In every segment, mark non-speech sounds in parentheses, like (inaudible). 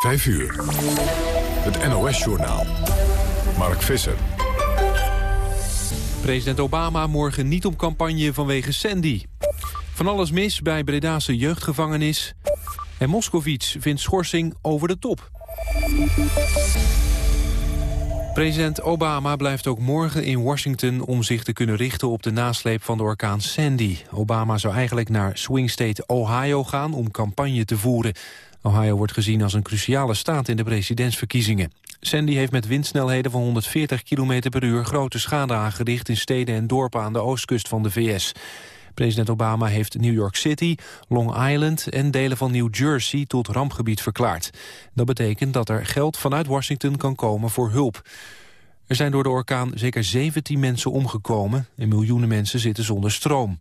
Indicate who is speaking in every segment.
Speaker 1: 5 uur. Het NOS-journaal. Mark Visser.
Speaker 2: President Obama morgen niet op campagne vanwege Sandy. Van alles mis bij Bredase jeugdgevangenis. En Moskovits vindt schorsing over de top. President Obama blijft ook morgen in Washington om zich te kunnen richten op de nasleep van de orkaan Sandy. Obama zou eigenlijk naar swing state Ohio gaan om campagne te voeren. Ohio wordt gezien als een cruciale staat in de presidentsverkiezingen. Sandy heeft met windsnelheden van 140 km per uur grote schade aangericht in steden en dorpen aan de oostkust van de VS. President Obama heeft New York City, Long Island en delen van New Jersey tot rampgebied verklaard. Dat betekent dat er geld vanuit Washington kan komen voor hulp. Er zijn door de orkaan zeker 17 mensen omgekomen en miljoenen mensen zitten zonder stroom.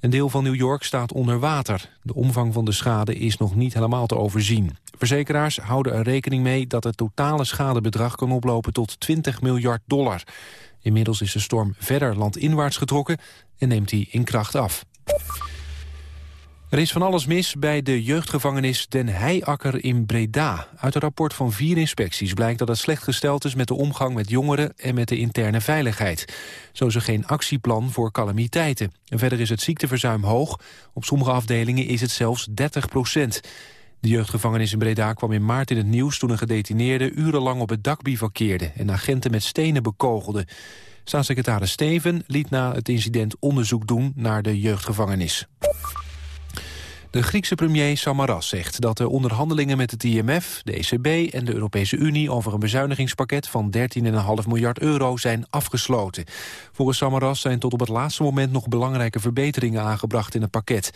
Speaker 2: Een deel van New York staat onder water. De omvang van de schade is nog niet helemaal te overzien. Verzekeraars houden er rekening mee dat het totale schadebedrag kan oplopen tot 20 miljard dollar. Inmiddels is de storm verder landinwaarts getrokken en neemt hij in kracht af. Er is van alles mis bij de jeugdgevangenis Den Heiakker in Breda. Uit een rapport van vier inspecties blijkt dat het slecht gesteld is... met de omgang met jongeren en met de interne veiligheid. Zo is er geen actieplan voor calamiteiten. En verder is het ziekteverzuim hoog. Op sommige afdelingen is het zelfs 30 procent. De jeugdgevangenis in Breda kwam in maart in het nieuws... toen een gedetineerde urenlang op het dak bivakkeerde... en agenten met stenen bekogelde. Staatssecretaris Steven liet na het incident onderzoek doen naar de jeugdgevangenis. De Griekse premier Samaras zegt dat de onderhandelingen met het IMF, de ECB en de Europese Unie over een bezuinigingspakket van 13,5 miljard euro zijn afgesloten. Volgens Samaras zijn tot op het laatste moment nog belangrijke verbeteringen aangebracht in het pakket.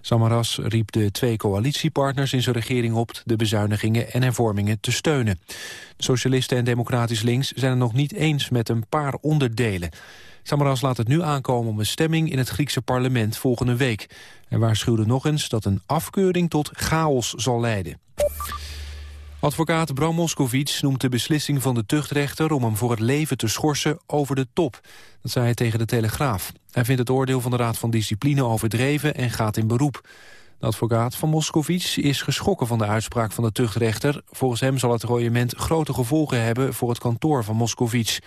Speaker 2: Samaras riep de twee coalitiepartners in zijn regering op de bezuinigingen en hervormingen te steunen. Socialisten en democratisch links zijn het nog niet eens met een paar onderdelen. Samaras laat het nu aankomen om een stemming in het Griekse parlement volgende week. En waarschuwde nog eens dat een afkeuring tot chaos zal leiden. Advocaat Bram Moskowitz noemt de beslissing van de tuchtrechter... om hem voor het leven te schorsen over de top. Dat zei hij tegen de Telegraaf. Hij vindt het oordeel van de Raad van Discipline overdreven en gaat in beroep. De advocaat van Moskowitz is geschrokken van de uitspraak van de tuchtrechter. Volgens hem zal het royement grote gevolgen hebben voor het kantoor van Moskowitz.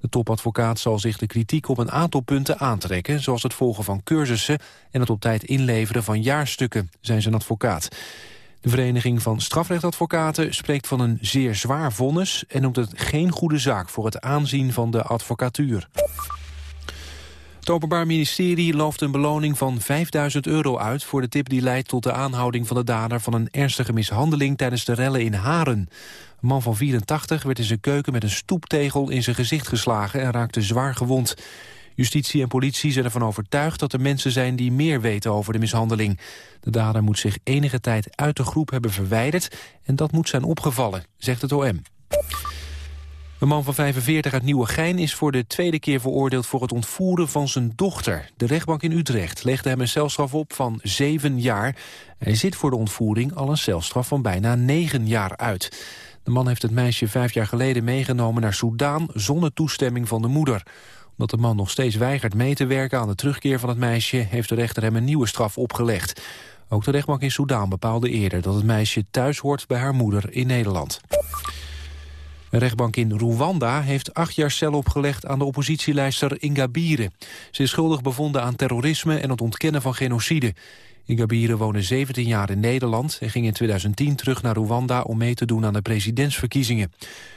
Speaker 2: De topadvocaat zal zich de kritiek op een aantal punten aantrekken... zoals het volgen van cursussen en het op tijd inleveren van jaarstukken, zijn zijn advocaat. De Vereniging van Strafrechtadvocaten spreekt van een zeer zwaar vonnis... en noemt het geen goede zaak voor het aanzien van de advocatuur. Het Openbaar Ministerie looft een beloning van 5000 euro uit... voor de tip die leidt tot de aanhouding van de dader... van een ernstige mishandeling tijdens de rellen in Haren. Een man van 84 werd in zijn keuken met een stoeptegel in zijn gezicht geslagen... en raakte zwaar gewond. Justitie en politie zijn ervan overtuigd dat er mensen zijn die meer weten over de mishandeling. De dader moet zich enige tijd uit de groep hebben verwijderd en dat moet zijn opgevallen, zegt het OM. Een man van 45 uit Nieuwegein is voor de tweede keer veroordeeld voor het ontvoeren van zijn dochter. De rechtbank in Utrecht legde hem een celstraf op van zeven jaar. Hij zit voor de ontvoering al een celstraf van bijna negen jaar uit. De man heeft het meisje vijf jaar geleden meegenomen naar Soudaan zonder toestemming van de moeder omdat de man nog steeds weigert mee te werken aan de terugkeer van het meisje... heeft de rechter hem een nieuwe straf opgelegd. Ook de rechtbank in Soudaan bepaalde eerder dat het meisje thuis hoort bij haar moeder in Nederland. Een rechtbank in Rwanda heeft acht jaar cel opgelegd aan de oppositielijster Ingabire. Ze is schuldig bevonden aan terrorisme en het ontkennen van genocide. Ingabire woonde 17 jaar in Nederland en ging in 2010 terug naar Rwanda om mee te doen aan de presidentsverkiezingen.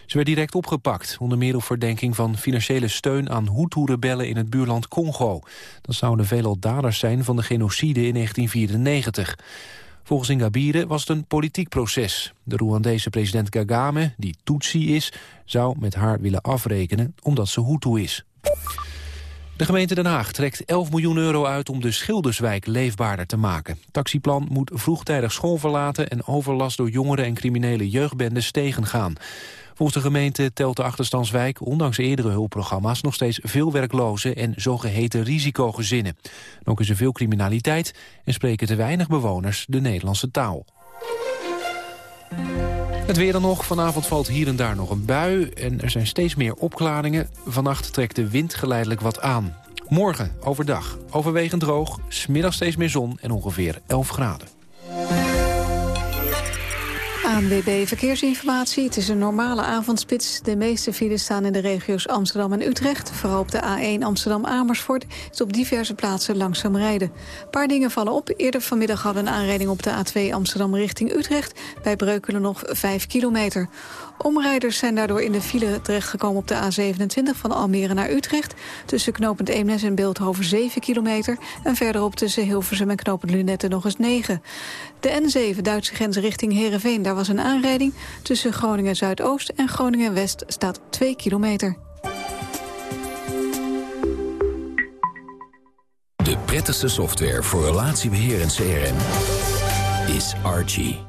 Speaker 2: Ze werd direct opgepakt, onder meer op verdenking van financiële steun aan Hutu-rebellen in het buurland Congo. Dat zouden veelal daders zijn van de genocide in 1994. Volgens Ingabire was het een politiek proces. De Rwandese president Kagame, die Tutsi is, zou met haar willen afrekenen omdat ze Hutu is. De gemeente Den Haag trekt 11 miljoen euro uit om de Schilderswijk leefbaarder te maken. Taxiplan moet vroegtijdig school verlaten en overlast door jongeren en criminele jeugdbendes tegengaan. Volgens de gemeente telt de achterstandswijk, ondanks eerdere hulpprogramma's, nog steeds veel werklozen en zogeheten risicogezinnen. ook is er veel criminaliteit en spreken te weinig bewoners de Nederlandse taal. Het weer dan nog. Vanavond valt hier en daar nog een bui en er zijn steeds meer opklaringen. Vannacht trekt de wind geleidelijk wat aan. Morgen overdag overwegend droog, smiddag steeds meer zon en ongeveer 11 graden.
Speaker 3: ANWB Verkeersinformatie. Het is een normale avondspits. De meeste files staan in de regio's Amsterdam en Utrecht. Vooral op de A1 Amsterdam-Amersfoort is op diverse plaatsen langzaam rijden. Een paar dingen vallen op. Eerder vanmiddag hadden een aanrijding op de A2 Amsterdam richting Utrecht. Bij Breukelen nog 5 kilometer. Omrijders zijn daardoor in de file terechtgekomen op de A27 van Almere naar Utrecht. Tussen knooppunt Eemnes en Beeldhoven 7 kilometer. En verderop tussen Hilversum en knooppunt Lunette nog eens 9. De N7 Duitse grens richting Heerenveen, daar was een aanrijding. Tussen Groningen Zuidoost en Groningen West staat 2 kilometer.
Speaker 4: De prettigste software voor relatiebeheer en CRM is Archie.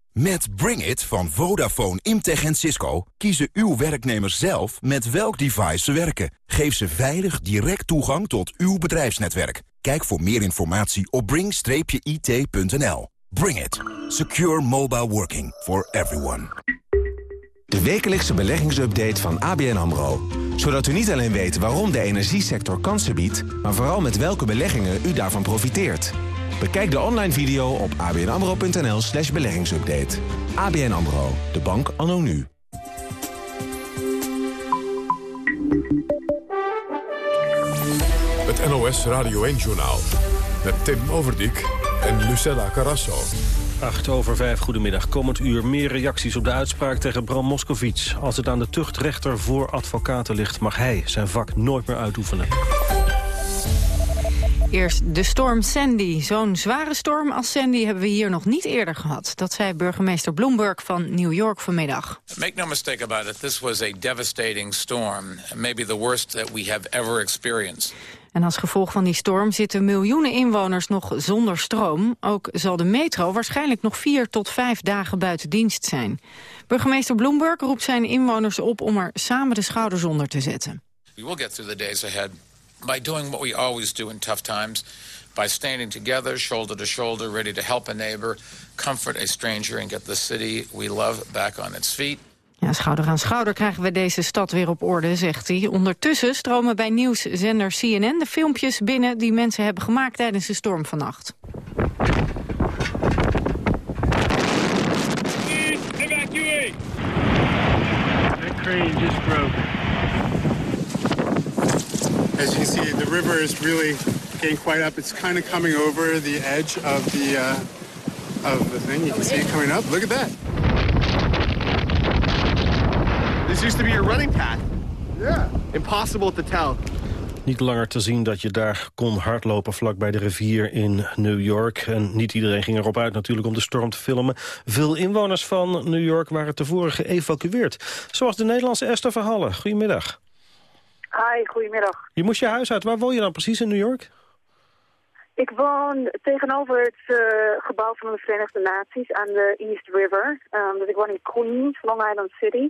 Speaker 5: Met Bring It van Vodafone, Imtech en Cisco kiezen uw werknemers zelf met welk device ze werken. Geef ze veilig direct toegang tot uw bedrijfsnetwerk. Kijk voor meer informatie op bring-it.nl. Bring It. Secure mobile working for everyone.
Speaker 6: De wekelijkse beleggingsupdate van ABN AMRO. Zodat u niet alleen weet waarom de energiesector kansen biedt... maar vooral met welke beleggingen u daarvan profiteert. Bekijk de online video op abnamro.nl slash beleggingsupdate. ABN AMRO, de bank anno nu.
Speaker 1: Het NOS Radio 1-journaal. Met Tim Overdijk en Lucella Carrasso.
Speaker 7: 8 over 5, goedemiddag. Komend uur meer reacties op de uitspraak tegen Bram Moskowitz. Als het aan de tuchtrechter voor advocaten ligt... mag hij zijn vak nooit meer uitoefenen.
Speaker 8: Eerst de storm Sandy. Zo'n zware storm als Sandy hebben we hier nog niet eerder gehad. Dat zei burgemeester Bloomberg van New York vanmiddag.
Speaker 9: Make no mistake about it, this was a devastating storm. Maybe the worst that we have ever experienced.
Speaker 8: En als gevolg van die storm zitten miljoenen inwoners nog zonder stroom. Ook zal de metro waarschijnlijk nog vier tot vijf dagen buiten dienst zijn. Burgemeester Bloomberg roept zijn inwoners op om er samen de schouders onder te zetten.
Speaker 9: We will get through the days ahead by doing what we always do in tough times. By standing together, shoulder to shoulder, ready to help a neighbor, comfort a stranger and get the city we love back on its feet.
Speaker 8: Ja, schouder aan schouder krijgen we deze stad weer op orde, zegt hij. Ondertussen stromen bij nieuwszender CNN de filmpjes binnen... die mensen hebben gemaakt tijdens de storm vannacht.
Speaker 10: Evacuate! That crane just broke.
Speaker 11: As you can see, the river is really getting quite up. It's kind of coming over the edge of the uh, of the thing. You can see it coming up. Look at that.
Speaker 12: This used to be a running path.
Speaker 11: Yeah.
Speaker 12: Impossible to tell.
Speaker 7: Niet langer te zien dat je daar kon hardlopen vlak bij de rivier in New York. En niet iedereen ging erop uit natuurlijk om de storm te filmen. Veel inwoners van New York waren tevoren geëvacueerd. Zoals de Nederlandse Esther Verhallen. Goedemiddag.
Speaker 13: Hi, goedemiddag.
Speaker 7: Je moest je huis uit. Waar woon je dan precies in New York?
Speaker 13: Ik woon tegenover het uh, gebouw van de Verenigde Naties aan de East River. Um, dus ik woon in Queens, Long Island City.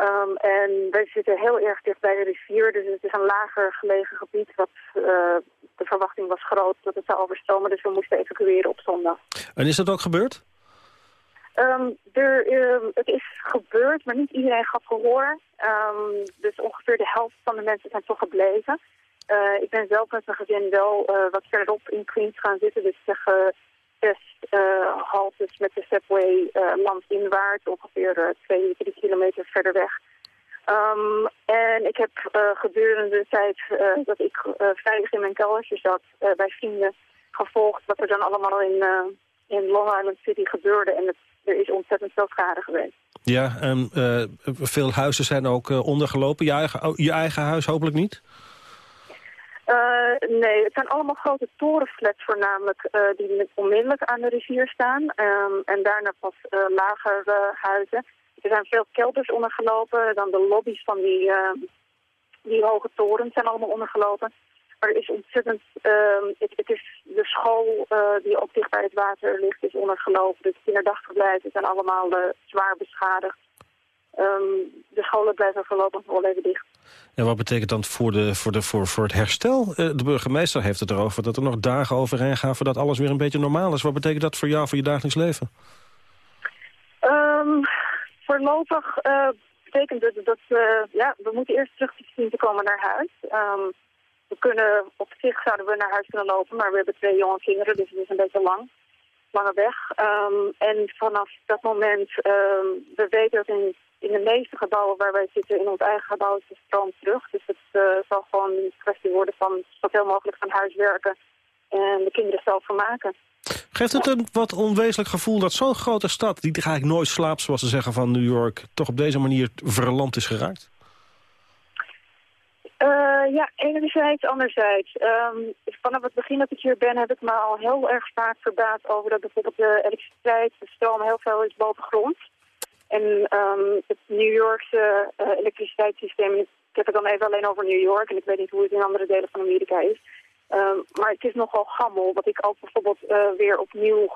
Speaker 13: Um, en wij zitten heel erg dicht bij de rivier, dus het is een lager gelegen gebied. Wat, uh, de verwachting was groot dat het zou overstromen, dus we moesten evacueren op zondag.
Speaker 7: En is dat ook gebeurd?
Speaker 13: Um, er, uh, het is gebeurd, maar niet iedereen gaf gehoor. Um, dus ongeveer de helft van de mensen zijn toch gebleven. ik ben zelf met mijn gezin wel wat verderop in Queens gaan zitten. Dus zeg zes haltes met de subway landinwaarts, ongeveer twee, drie kilometer verder weg. En ik heb gedurende de tijd dat ik veilig in mijn keldertje zat bij vrienden gevolgd wat er dan allemaal in, in Long Island City gebeurde. En het, er is ontzettend veel schade geweest.
Speaker 7: Ja, en uh, veel huizen zijn ook uh, ondergelopen. Je eigen, oh, je eigen huis hopelijk niet?
Speaker 13: Uh, nee, het zijn allemaal grote torenflats voornamelijk die onmiddellijk aan de rivier staan. Um, en daarna pas lagere huizen. Er zijn veel kelders ondergelopen. Dan de lobby's van die, die hoge torens zijn allemaal ondergelopen. Maar er is ontzettend, uh, het, het, is de school uh, die ook dicht bij het water ligt, is ondergelopen. Dus kinderdagverblijven zijn allemaal uh, zwaar beschadigd. Um, de scholen blijven voorlopig nog wel even dicht.
Speaker 7: En wat betekent dat voor, de, voor, de, voor, voor het herstel? Uh, de burgemeester heeft het erover dat er nog dagen overheen gaan... voordat alles weer een beetje normaal is. Wat betekent dat voor jou, voor je dagelijks leven?
Speaker 13: Um, voorlopig betekent het dat ja, we moeten eerst terug zien te komen naar huis. Um, we kunnen, op zich zouden we naar huis kunnen lopen, maar we hebben twee jonge kinderen, dus het is een beetje lang. Lange weg. Um, en vanaf dat moment, um, we weten dat in, in de meeste gebouwen waar wij zitten, in ons eigen gebouw is de stroom terug. Dus het uh, zal gewoon een kwestie worden van zoveel mogelijk van huis werken en de kinderen zelf vermaken.
Speaker 7: Geeft het een wat onwezenlijk gevoel dat zo'n grote stad... die eigenlijk nooit slaapt, zoals ze zeggen van New York... toch op deze manier verland is geraakt?
Speaker 13: Uh, ja, enerzijds, anderzijds. Um, vanaf het begin dat ik hier ben heb ik me al heel erg vaak verbaasd over dat bijvoorbeeld de elektriciteit, de stroom heel veel is boven grond. En um, het New Yorkse uh, elektriciteitssysteem, ik heb het dan even alleen over New York en ik weet niet hoe het in andere delen van Amerika is. Um, maar het is nogal gammel. Wat ik ook bijvoorbeeld uh, weer opnieuw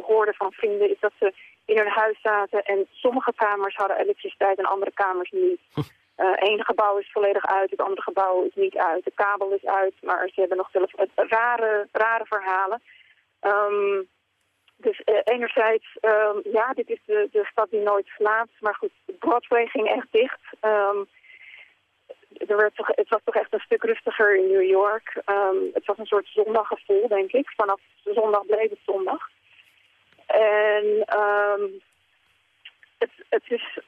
Speaker 13: hoorde van vrienden is dat ze in hun huis zaten en sommige kamers hadden elektriciteit en andere kamers niet. Eén uh, gebouw is volledig uit, het andere gebouw is niet uit. De kabel is uit, maar ze hebben nog zelfs rare, rare verhalen. Um, dus uh, enerzijds, um, ja, dit is de, stad die nooit slaapt. Maar goed, Broadway ging echt dicht. Um, er werd toch, het was toch echt een stuk rustiger in New York. het was een soort zondaggevoel, denk ik. Vanaf zondag bleef het zondag. En het, het is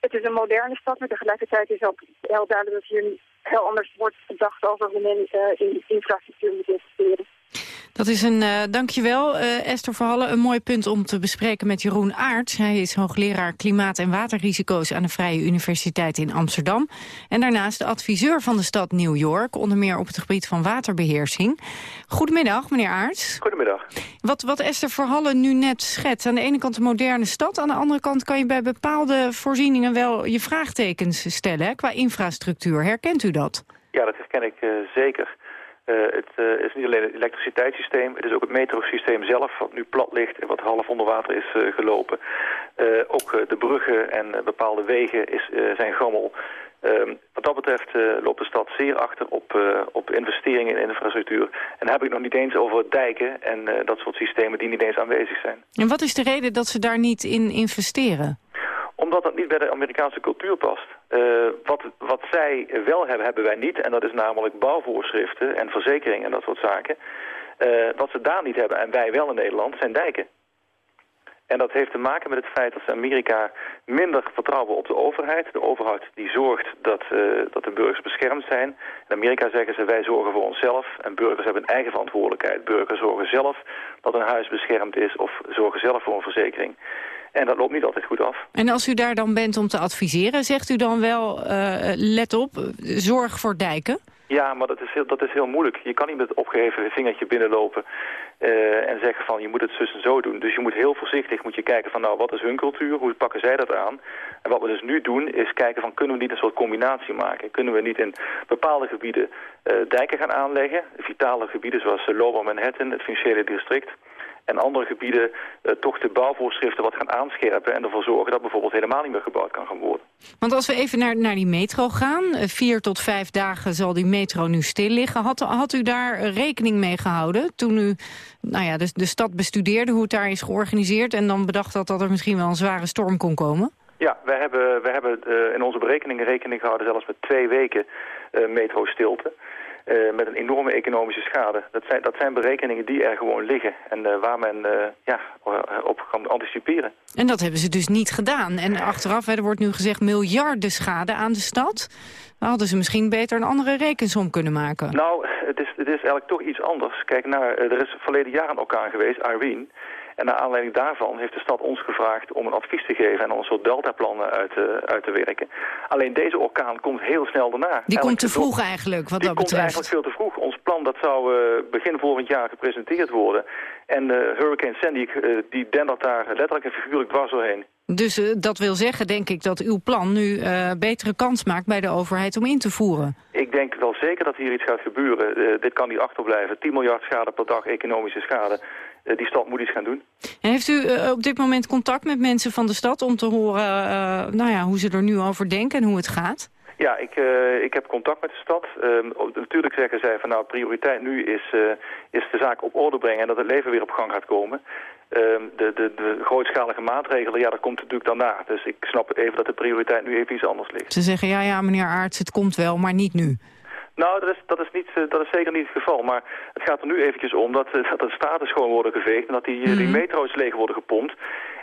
Speaker 13: het is een moderne stad, maar tegelijkertijd is ook heel duidelijk dat hier heel anders wordt gedacht over hoe men uh, in infrastructuur moet investeren.
Speaker 8: Dat is een, uh, dankjewel uh, Esther Verhalle, een mooi punt om te bespreken met Jeroen Aarts. Hij is hoogleraar klimaat- en waterrisico's aan de Vrije Universiteit in Amsterdam. En daarnaast de adviseur van de stad New York, onder meer op het gebied van waterbeheersing. Goedemiddag, meneer Aarts.
Speaker 14: Goedemiddag.
Speaker 8: Wat, wat Esther Verhalle nu net schetst, aan de ene kant een moderne stad, aan de andere kant kan je bij bepaalde voorzieningen wel je vraagtekens stellen hè, qua infrastructuur. Herkent u dat?
Speaker 14: Ja, dat herken ik uh, zeker. Uh, het uh, is niet alleen het elektriciteitssysteem, het is ook het metrosysteem zelf... wat nu plat ligt en wat half onder water is uh, gelopen. ook de bruggen en bepaalde wegen is, zijn gammel. Ehm, wat dat betreft loopt de stad zeer achter op, op investeringen in infrastructuur. En dan heb ik nog niet eens over dijken en dat soort systemen die niet eens aanwezig zijn.
Speaker 8: En wat is de reden dat ze daar niet in investeren?
Speaker 14: Omdat dat niet bij de Amerikaanse cultuur past. Uh, wat, wat zij wel hebben, hebben wij niet. En dat is namelijk bouwvoorschriften en verzekeringen en dat soort zaken. Uh, wat ze daar niet hebben en wij wel in Nederland zijn dijken. En dat heeft te maken met het feit dat ze Amerika minder vertrouwen op de overheid. De overheid die zorgt dat, uh, dat de burgers beschermd zijn. In Amerika zeggen ze wij zorgen voor onszelf en burgers hebben een eigen verantwoordelijkheid. Burgers zorgen zelf dat een huis beschermd is of zorgen zelf voor een verzekering. En dat loopt niet altijd goed af.
Speaker 8: En als u daar dan bent om te adviseren, zegt u dan wel, uh, let op, zorg voor dijken?
Speaker 14: Ja, maar dat is heel, dat is heel moeilijk. Je kan niet met het opgeheven vingertje binnenlopen uh, en zeggen van je moet het zus en zo doen. Dus je moet heel voorzichtig moet je kijken van nou wat is hun cultuur, hoe pakken zij dat aan. En wat we dus nu doen is kijken van kunnen we niet een soort combinatie maken. Kunnen we niet in bepaalde gebieden uh, dijken gaan aanleggen, vitale gebieden zoals Lower Manhattan, het financiële district en andere gebieden uh, toch de bouwvoorschriften wat gaan aanscherpen... en ervoor zorgen dat bijvoorbeeld helemaal niet meer gebouwd kan gaan worden.
Speaker 8: Want als we even naar, naar die metro gaan, uh, vier tot vijf dagen zal die metro nu stil liggen. Had, had u daar rekening mee gehouden toen u nou ja, de, de stad bestudeerde, hoe het daar is georganiseerd... en dan bedacht dat, dat er misschien wel een zware storm kon komen?
Speaker 14: Ja, we hebben, we hebben uh, in onze berekeningen rekening gehouden zelfs met twee weken uh, metro-stilte. Uh, met een enorme economische schade. Dat zijn, dat zijn berekeningen die er gewoon liggen en uh, waar men uh, ja, op kan anticiperen.
Speaker 8: En dat hebben ze dus niet gedaan. En achteraf, hè, er wordt nu gezegd miljarden schade aan de stad. Dan hadden ze misschien beter een andere rekensom kunnen maken.
Speaker 14: Nou, het is, het is eigenlijk toch iets anders. Kijk, naar, er is verleden jaar een orkaan geweest, Irene. En naar aanleiding daarvan heeft de stad ons gevraagd om een advies te geven en een soort deltaplannen uit, te, uit te werken. Alleen deze orkaan komt heel snel daarna.
Speaker 8: Die komt te vroeg eigenlijk, wat
Speaker 14: die
Speaker 8: dat
Speaker 14: betreft.
Speaker 8: Die komt
Speaker 14: eigenlijk veel te vroeg. Ons plan dat zou uh, begin volgend jaar gepresenteerd worden. En uh, Hurricane Sandy, uh, die dendert daar letterlijk en figuurlijk dwars doorheen.
Speaker 8: Dus uh, dat wil zeggen, denk ik, dat uw plan nu betere kans maakt bij de overheid om in te voeren.
Speaker 14: Ik denk wel zeker dat hier iets gaat gebeuren. Dit kan niet achterblijven. 10 miljard schade per dag, economische schade. Die stad moet iets gaan doen.
Speaker 8: En heeft u op dit moment contact met mensen van de stad om te horen nou ja, hoe ze er nu over denken en hoe het gaat?
Speaker 14: Ja, ik, uh, ik heb contact met de stad. Uh, natuurlijk zeggen zij van nou prioriteit nu is, uh, is de zaak op orde brengen en dat het leven weer op gang gaat komen. de, de, de grootschalige maatregelen, ja dat komt natuurlijk daarna. Dus ik snap even dat de prioriteit nu even iets anders ligt.
Speaker 8: Ze zeggen ja, ja meneer Aarts, het komt wel, maar niet nu.
Speaker 14: Nou, dat is, dat, is niet, dat is zeker niet het geval. Maar het gaat er nu eventjes om dat, dat de straten schoon worden geveegd... en dat die, mm -hmm. die metro's leeg worden gepompt.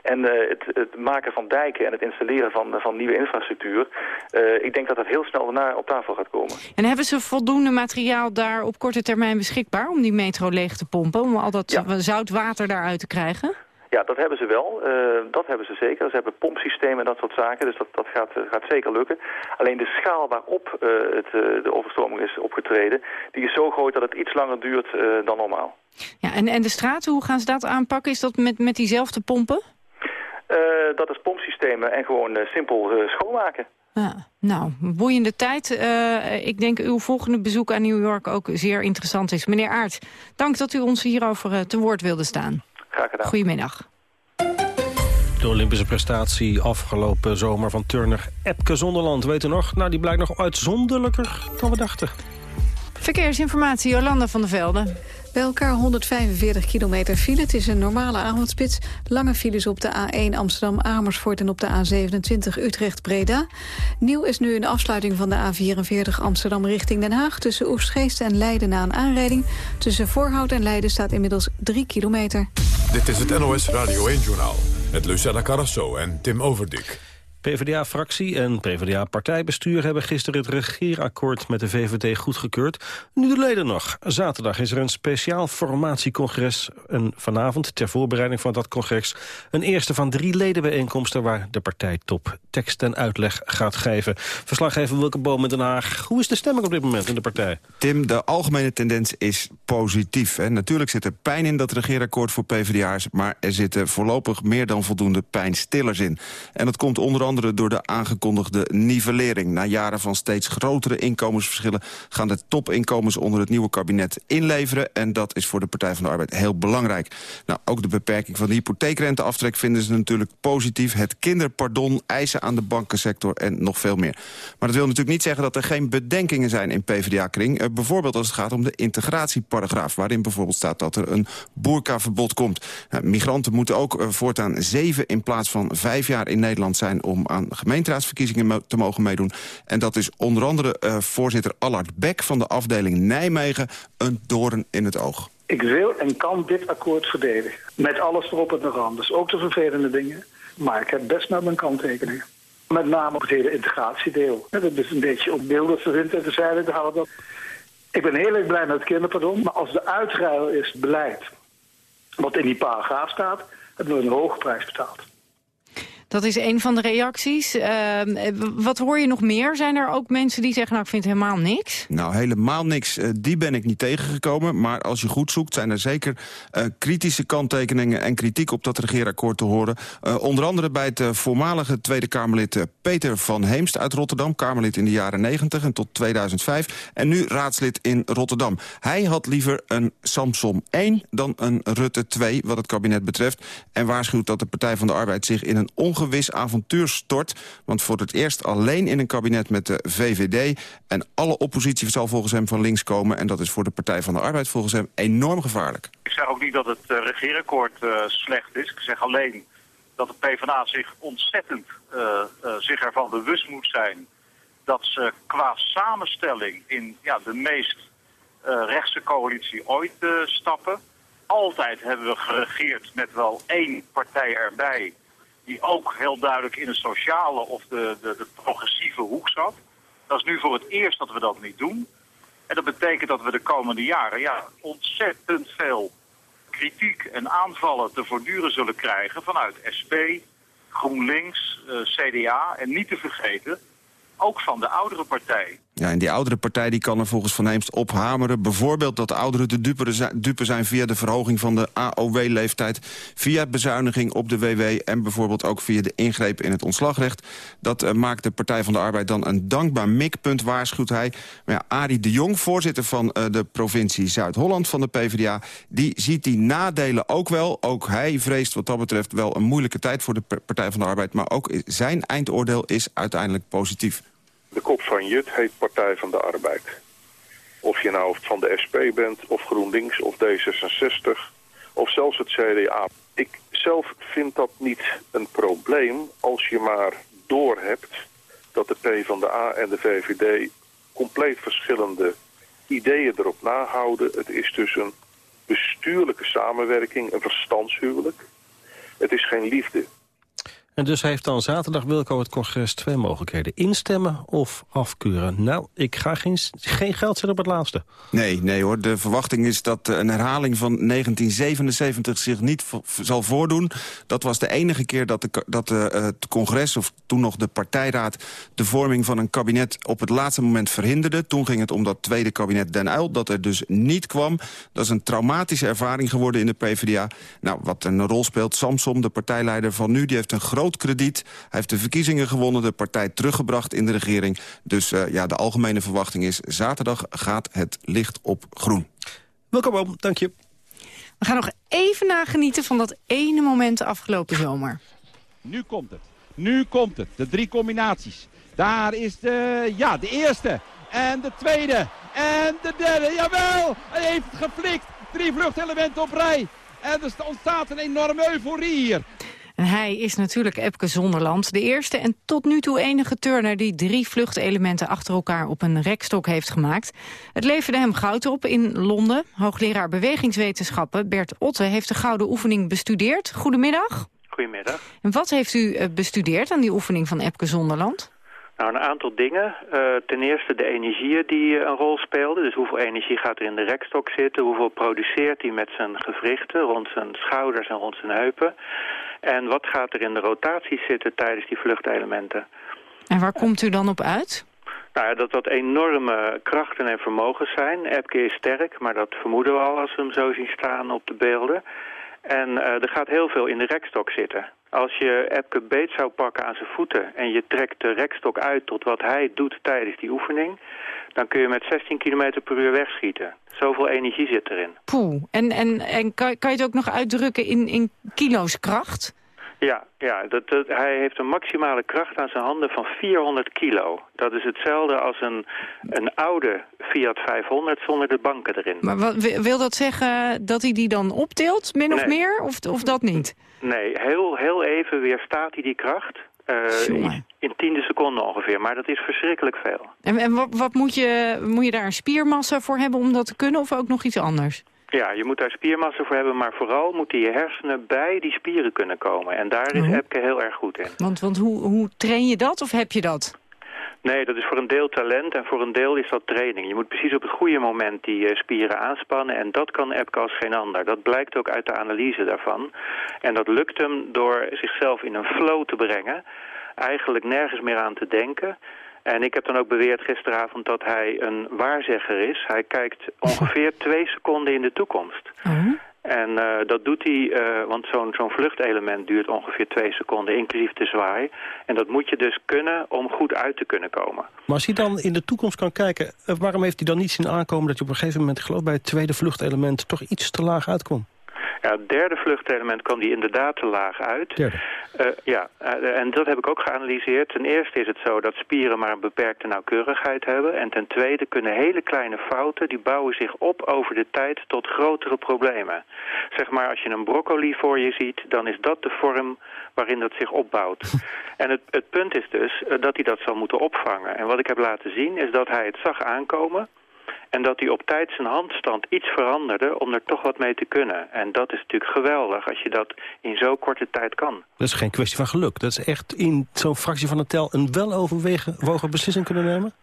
Speaker 14: En uh, het, het, maken van dijken en het installeren van, van nieuwe infrastructuur... Uh, ik denk dat dat heel snel daarna op tafel gaat komen.
Speaker 8: En hebben ze voldoende materiaal daar op korte termijn beschikbaar... om die metro leeg te pompen, om al dat ja. zout water daaruit te krijgen?
Speaker 14: Ja, dat hebben ze wel. Uh, dat hebben ze zeker. Ze hebben pompsystemen en dat soort zaken. Dus dat, dat gaat, uh, gaat zeker lukken. Alleen de schaal waarop uh, het, de overstroming is opgetreden... die is zo groot dat het iets langer duurt dan normaal.
Speaker 8: Ja, en, en de straten, hoe gaan ze dat aanpakken? Is dat met, met diezelfde pompen?
Speaker 14: dat is pompsystemen en gewoon simpel schoonmaken.
Speaker 8: Ja, nou, boeiende tijd. ik denk uw volgende bezoek aan New York ook zeer interessant is. Meneer Aert, dank dat u ons hierover te woord wilde staan.
Speaker 14: Graag gedaan.
Speaker 8: Goedemiddag.
Speaker 7: De Olympische prestatie afgelopen zomer van turner Epke Zonderland. Weet u nog? Nou, die blijkt nog uitzonderlijker dan we dachten.
Speaker 8: Verkeersinformatie, Jolanda van der Velde.
Speaker 3: Bij elkaar 145 kilometer file. Het is een normale avondspits. Lange files op de A1 Amsterdam-Amersfoort en op de A27 Utrecht-Breda. Nieuw is nu een afsluiting van de A44 Amsterdam richting Den Haag... tussen Oestgeest en Leiden na een aanrijding. Tussen Voorhout en Leiden staat inmiddels 3 kilometer.
Speaker 1: Dit is het NOS Radio 1-journaal met Lucella Carrasso en Tim Overdik.
Speaker 7: PvdA-fractie en PvdA-partijbestuur hebben gisteren het regeerakkoord met de VVD goedgekeurd. Nu de leden nog. Zaterdag is er een speciaal formatiecongres en vanavond, ter voorbereiding van dat congres, een eerste van drie ledenbijeenkomsten waar de partijtop tekst en uitleg gaat geven. Verslaggever Wilke Boom in Den Haag. Hoe is de stemming op dit moment in de partij?
Speaker 15: Tim, de algemene tendens is positief. Hè? Natuurlijk zit er pijn in dat regeerakkoord voor PvdA'ers, maar er zitten voorlopig meer dan voldoende pijnstillers in. En dat komt onder andere door de aangekondigde nivellering. Na jaren van steeds grotere inkomensverschillen... gaan de topinkomens onder het nieuwe kabinet inleveren. En dat is voor de Partij van de Arbeid heel belangrijk. Nou, ook de beperking van de hypotheekrenteaftrek vinden ze natuurlijk positief. Het kinderpardon, eisen aan de bankensector en nog veel meer. Maar dat wil natuurlijk niet zeggen dat er geen bedenkingen zijn in PvdA-kring. Uh, bijvoorbeeld als het gaat om de integratieparagraaf... waarin bijvoorbeeld staat dat er een boerkaverbod komt. Uh, migranten moeten ook uh, voortaan zeven in plaats van vijf jaar in Nederland zijn... om aan gemeenteraadsverkiezingen te mogen meedoen. En dat is onder andere uh, voorzitter Allard Beck van de afdeling Nijmegen een doorn in het oog.
Speaker 16: Ik wil en kan dit akkoord verdedigen. Met alles erop en eraan. Dus ook de vervelende dingen. Maar ik heb best met mijn kanttekeningen. Met name op het hele integratiedeel. Dat is een beetje op beeld dat ze vindt te zeilen te houden. Ik ben heel erg blij met het kinderpardon. Maar als de uitruil is beleid, wat in die paragraaf staat, hebben we een hoge prijs betaald.
Speaker 8: Dat is een van de reacties. Uh, wat hoor je nog meer? Zijn er ook mensen die zeggen, nou ik vind helemaal niks?
Speaker 15: Nou, helemaal niks. Uh, die ben ik niet tegengekomen. Maar als je goed zoekt, zijn er zeker uh, kritische kanttekeningen... en kritiek op dat regeerakkoord te horen. onder andere bij het voormalige Tweede Kamerlid Peter van Heemst uit Rotterdam. Kamerlid in de jaren 90 en tot 2005. En nu raadslid in Rotterdam. Hij had liever een Samsom 1 dan een Rutte 2, wat het kabinet betreft. En waarschuwt dat de Partij van de Arbeid zich in een onge ongewis avontuur stort. Want voor het eerst alleen in een kabinet met de VVD. En alle oppositie zal volgens hem van links komen. En dat is voor de Partij van de Arbeid volgens hem enorm gevaarlijk.
Speaker 17: Ik zeg ook niet dat het uh, regeerakkoord uh, slecht is. Ik zeg alleen dat de PvdA zich ontzettend uh, zich ervan bewust moet zijn... dat ze qua samenstelling in ja, de meest rechtse coalitie ooit stappen. Altijd hebben we geregeerd met wel één partij erbij... die ook heel duidelijk in de sociale of de, de, de progressieve hoek zat. Dat is nu voor het eerst dat we dat niet doen. En dat betekent dat we de komende jaren ja, ontzettend veel kritiek en aanvallen te voortduren zullen krijgen vanuit SP, GroenLinks, uh, CDA en niet te vergeten ook van de oudere partij.
Speaker 15: Ja, en die oudere partij die kan er volgens Van Heemst op hameren. Bijvoorbeeld dat de ouderen de dupe zijn via de verhoging van de AOW-leeftijd... via bezuiniging op de WW en bijvoorbeeld ook via de ingreep in het ontslagrecht. Dat uh, maakt de Partij van de Arbeid dan een dankbaar mikpunt, waarschuwt hij. Maar ja, Arie de Jong, voorzitter van uh, de provincie Zuid-Holland van de PvdA... die ziet die nadelen ook wel. Ook hij vreest wat dat betreft wel een moeilijke tijd voor de Partij van de Arbeid... maar ook zijn eindoordeel is uiteindelijk positief.
Speaker 18: De kop van Jut heet Partij van de Arbeid. Of je nou van de SP bent, of GroenLinks, of D66, of zelfs het CDA. Ik zelf vind dat niet een probleem als je maar doorhebt dat de P van de A en de VVD compleet verschillende ideeën erop nahouden. Het is dus een bestuurlijke samenwerking, een verstandshuwelijk. Het is geen liefde.
Speaker 7: En dus heeft dan zaterdag Wilco het congres twee mogelijkheden. Instemmen of afkeuren. Nou, ik ga geen, geen geld zetten op het laatste.
Speaker 15: Nee, nee hoor. De verwachting is dat een herhaling van 1977 zich niet zal voordoen. Dat was de enige keer dat, de, dat de, eh, het congres, of toen nog de partijraad... de vorming van een kabinet op het laatste moment verhinderde. Toen ging het om dat tweede kabinet Den Uyl, dat er dus niet kwam. Dat is een traumatische ervaring geworden in de PvdA. Nou, wat een rol speelt, Samsom, de partijleider van nu... die heeft een groot groot krediet. Hij heeft de verkiezingen gewonnen, de partij teruggebracht in de regering. Dus uh, ja, de algemene verwachting is... zaterdag gaat het licht op groen.
Speaker 7: Welkom, dank je.
Speaker 8: We gaan nog even nagenieten van dat ene moment afgelopen zomer.
Speaker 19: Nu komt het. Nu komt het. De drie combinaties. Daar is de, ja, de eerste. En de tweede. En de derde. Jawel! Hij heeft het geflikt. Drie vluchtelementen op rij. En er ontstaat een enorme euforie hier.
Speaker 8: En hij is natuurlijk Epke Zonderland, de eerste en tot nu toe enige turner... die drie vluchtelementen achter elkaar op een rekstok heeft gemaakt. Het leverde hem goud op in Londen. Hoogleraar bewegingswetenschappen Bert Otte heeft de gouden oefening bestudeerd. Goedemiddag.
Speaker 20: Goedemiddag.
Speaker 8: En wat heeft u eh, bestudeerd aan die oefening van Epke Zonderland?
Speaker 20: Nou, een aantal dingen. Uh, ten eerste de energieën die uh, een rol speelden. Dus hoeveel energie gaat er in de rekstok zitten? Hoeveel produceert hij met zijn gewrichten rond zijn schouders en rond zijn heupen? En wat gaat er in de rotatie zitten tijdens die vluchtelementen?
Speaker 8: En waar komt u dan op uit?
Speaker 20: Nou ja, dat dat enorme krachten en vermogens zijn. Epke is sterk, maar dat vermoeden we al als we hem zo zien staan op de beelden. En uh, er gaat heel veel in de rekstok zitten. Als je Epke beet zou pakken aan zijn voeten en je trekt de rekstok uit tot wat hij doet tijdens die oefening, dan kun je met 16 km per uur wegschieten. Zoveel energie zit erin.
Speaker 8: Poeh, en, en, en kan, kan je het ook nog uitdrukken in, in kilo's kracht?
Speaker 20: Ja, ja dat, dat, hij heeft een maximale kracht aan zijn handen van 400 kilo. Dat is hetzelfde als een, een oude Fiat 500 zonder de banken erin.
Speaker 8: Maar wat, wil dat zeggen dat hij die dan optilt, min of meer? Of, of dat niet?
Speaker 20: Nee, heel, heel even weerstaat hij die kracht. Uh, in tiende seconden ongeveer, maar dat is verschrikkelijk veel.
Speaker 8: En, en wat, wat, moet, je, moet je daar een spiermassa voor hebben om dat te kunnen of ook nog iets anders?
Speaker 20: Ja, je moet daar spiermassa voor hebben, maar vooral moeten je hersenen bij die spieren kunnen komen. En daar is oh. Epke heel erg goed in.
Speaker 8: Want, want hoe, hoe train je dat of heb je dat?
Speaker 20: Nee, dat is voor een deel talent en voor een deel is dat training. Je moet precies op het goede moment die uh, spieren aanspannen en dat kan Epke als geen ander. Dat blijkt ook uit de analyse daarvan. En dat lukt hem door zichzelf in een flow te brengen, eigenlijk nergens meer aan te denken... En ik heb dan ook beweerd gisteravond dat hij een waarzegger is. Hij kijkt (laughs) ongeveer twee seconden in de toekomst.
Speaker 8: Oh.
Speaker 20: En uh, dat doet hij, uh, want zo'n zo'n vluchtelement duurt ongeveer twee seconden, inclusief de zwaai. En dat moet je dus kunnen om goed uit te kunnen komen.
Speaker 7: Maar als hij dan in de toekomst kan kijken, uh, waarom heeft hij dan niet zien aankomen... dat je op een gegeven moment, geloof bij het tweede vluchtelement... toch iets te laag uitkomt?
Speaker 20: Ja, het derde vluchtelement kwam die inderdaad te laag uit.
Speaker 7: Derde.
Speaker 20: Uh, ja, uh, en dat heb ik ook geanalyseerd. Ten eerste is het zo dat spieren maar een beperkte nauwkeurigheid hebben. En ten tweede kunnen hele kleine fouten, die bouwen zich op over de tijd tot grotere problemen. Zeg maar, als je een broccoli voor je ziet, dan is dat de vorm waarin dat zich opbouwt. (laughs) en het, het punt is dus uh, dat hij dat zal moeten opvangen. En wat ik heb laten zien is dat hij het zag aankomen... En dat hij op tijd zijn handstand iets veranderde om er toch wat mee te kunnen. En dat is natuurlijk geweldig als je dat in zo'n korte tijd kan.
Speaker 7: Dat is geen kwestie van geluk. Dat is echt in zo'n fractie van een tel een wel overwogen beslissing kunnen nemen?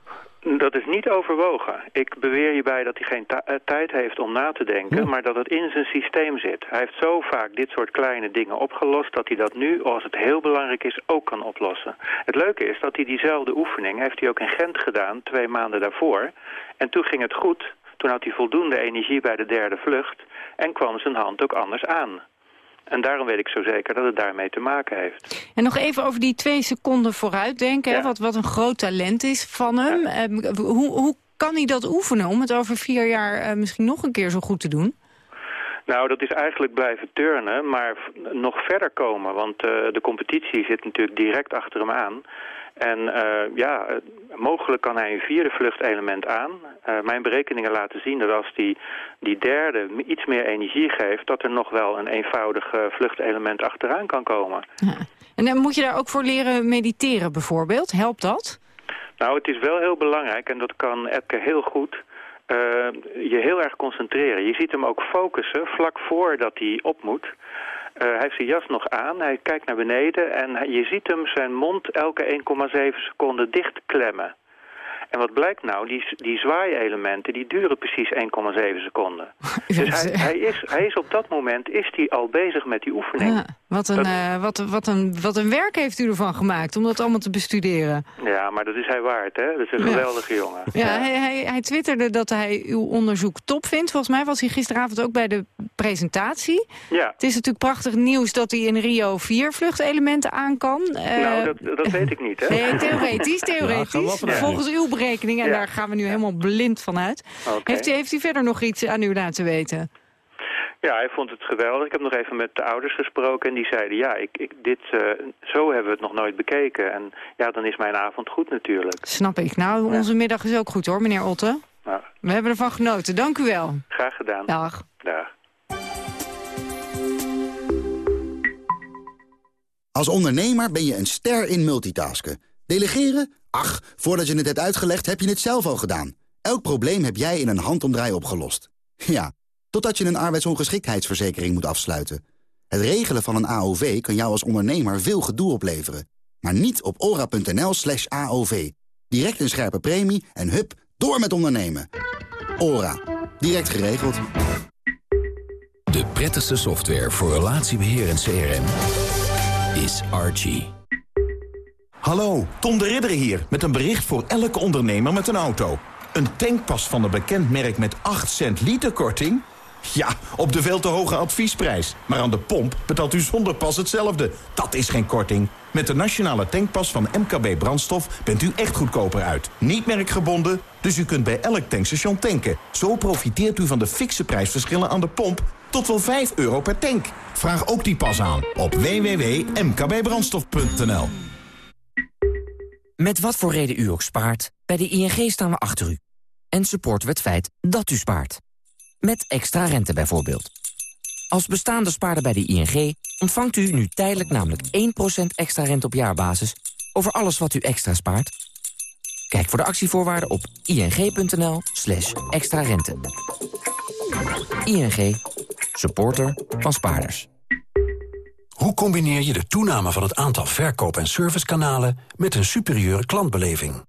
Speaker 20: Dat is niet overwogen. Ik beweer hierbij dat hij geen uh, tijd heeft om na te denken, ja. maar dat het in zijn systeem zit. Hij heeft zo vaak dit soort kleine dingen opgelost dat hij dat nu, als het heel belangrijk is, ook kan oplossen. Het leuke is dat hij diezelfde oefening heeft hij ook in Gent gedaan, twee maanden daarvoor. En toen ging het goed. Toen had hij voldoende energie bij de derde vlucht en kwam zijn hand ook anders aan. En daarom weet ik zo zeker dat het daarmee te maken heeft.
Speaker 8: En nog even over die twee seconden vooruitdenken. Ja. Wat, wat een groot talent is van hem. Ja. Uh, hoe, hoe kan hij dat oefenen om het over vier jaar uh, misschien nog een keer zo goed te doen?
Speaker 20: Nou, dat is eigenlijk blijven turnen, maar nog verder komen. Want uh, de competitie zit natuurlijk direct achter hem aan. En uh, ja, mogelijk kan hij een vierde vluchtelement aan. Uh, mijn berekeningen laten zien dat als die, die derde iets meer energie geeft... dat er nog wel een eenvoudig uh, vluchtelement achteraan kan komen.
Speaker 8: Ja. En dan moet je daar ook voor leren mediteren bijvoorbeeld? Helpt dat?
Speaker 20: Nou, het is wel heel belangrijk en dat kan Epke heel goed... Uh, je heel erg concentreren. Je ziet hem ook focussen vlak voordat hij op moet... Uh, hij heeft zijn jas nog aan, hij kijkt naar beneden en je ziet hem zijn mond elke 1,7 seconden dichtklemmen. En wat blijkt nou, die, die zwaaielementen die duren precies 1,7 seconden. (laughs) Dus hij, hij, is, hij is op dat moment is hij al bezig met die oefening.
Speaker 8: Ja, wat, een, dat... uh, wat, wat, een, wat een werk heeft u ervan gemaakt om dat allemaal te bestuderen.
Speaker 20: Ja, maar dat is hij waard, hè? Dat is een ja. geweldige jongen.
Speaker 8: Ja, ja. Hij, hij, hij twitterde dat hij uw onderzoek top vindt. Volgens mij was hij gisteravond ook bij de presentatie.
Speaker 20: Ja.
Speaker 8: Het is natuurlijk prachtig nieuws dat hij in Rio vier vluchtelementen aan kan.
Speaker 20: Uh, nou, dat, dat (laughs) weet ik niet, hè?
Speaker 8: Nee, theoretisch, (laughs) theoretisch. Ja, Volgens uw berekening, en ja. daar gaan we nu helemaal blind van uit. Okay. Heeft, u, heeft u verder nog iets aan u laten weten?
Speaker 20: Ja, hij vond het geweldig. Ik heb nog even met de ouders gesproken en die zeiden... ja, ik, ik, dit, uh, zo hebben we het nog nooit bekeken. En ja, dan is mijn avond goed natuurlijk.
Speaker 8: Snap ik. Nou, onze ja. middag is ook goed hoor, meneer Otte.
Speaker 20: Nou.
Speaker 8: We hebben ervan genoten. Dank u wel.
Speaker 20: Graag gedaan.
Speaker 8: Dag.
Speaker 20: Dag.
Speaker 5: Als ondernemer ben je een ster in multitasken. Delegeren? Ach, voordat je het hebt uitgelegd heb je het zelf al gedaan. Elk probleem heb jij in een handomdraai opgelost. Ja, totdat je een arbeidsongeschiktheidsverzekering moet afsluiten. Het regelen van een AOV kan jou als ondernemer veel gedoe opleveren. Maar niet op ora.nl slash AOV. Direct een scherpe premie en hup, door met ondernemen. Ora. Direct geregeld.
Speaker 21: De prettigste software voor relatiebeheer en CRM is Archie.
Speaker 22: Hallo, Tom de Ridder hier, met een bericht voor elke ondernemer met een auto. Een tankpas van een bekend merk met 8 cent liter korting? Ja, op de veel te hoge adviesprijs. Maar aan de pomp betaalt u zonder pas hetzelfde. Dat is geen korting. Met de nationale tankpas van MKB Brandstof bent u echt goedkoper uit. Niet merkgebonden, dus u kunt bij elk tankstation tanken. Zo profiteert u van de fikse prijsverschillen aan de pomp tot wel 5 euro per tank. Vraag ook die pas aan op www.mkbbrandstof.nl.
Speaker 23: Met wat voor reden u ook spaart, bij de ING staan we achter u. En supporten we het feit dat u spaart. Met extra rente bijvoorbeeld. Als bestaande spaarder bij de ING ontvangt u nu tijdelijk namelijk 1% extra rente op jaarbasis over alles wat u extra spaart. Kijk voor de actievoorwaarden op ing.nl slash extra rente. ING, supporter van spaarders.
Speaker 21: Hoe combineer je de toename van het aantal verkoop- en servicekanalen met een superieure klantbeleving?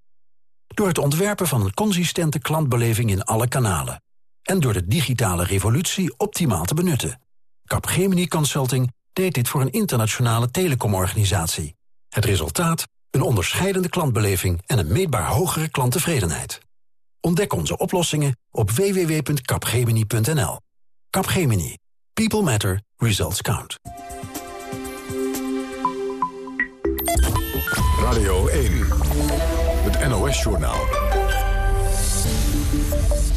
Speaker 21: Door het ontwerpen van een consistente klantbeleving in alle kanalen. En door de digitale revolutie optimaal te benutten. Capgemini Consulting deed dit voor een internationale telecomorganisatie. Het resultaat? Een onderscheidende klantbeleving en een meetbaar hogere klanttevredenheid. Ontdek onze oplossingen op www.capgemini.nl. Capgemini. People matter. Results count.
Speaker 1: Radio 1. Het NOS-journaal.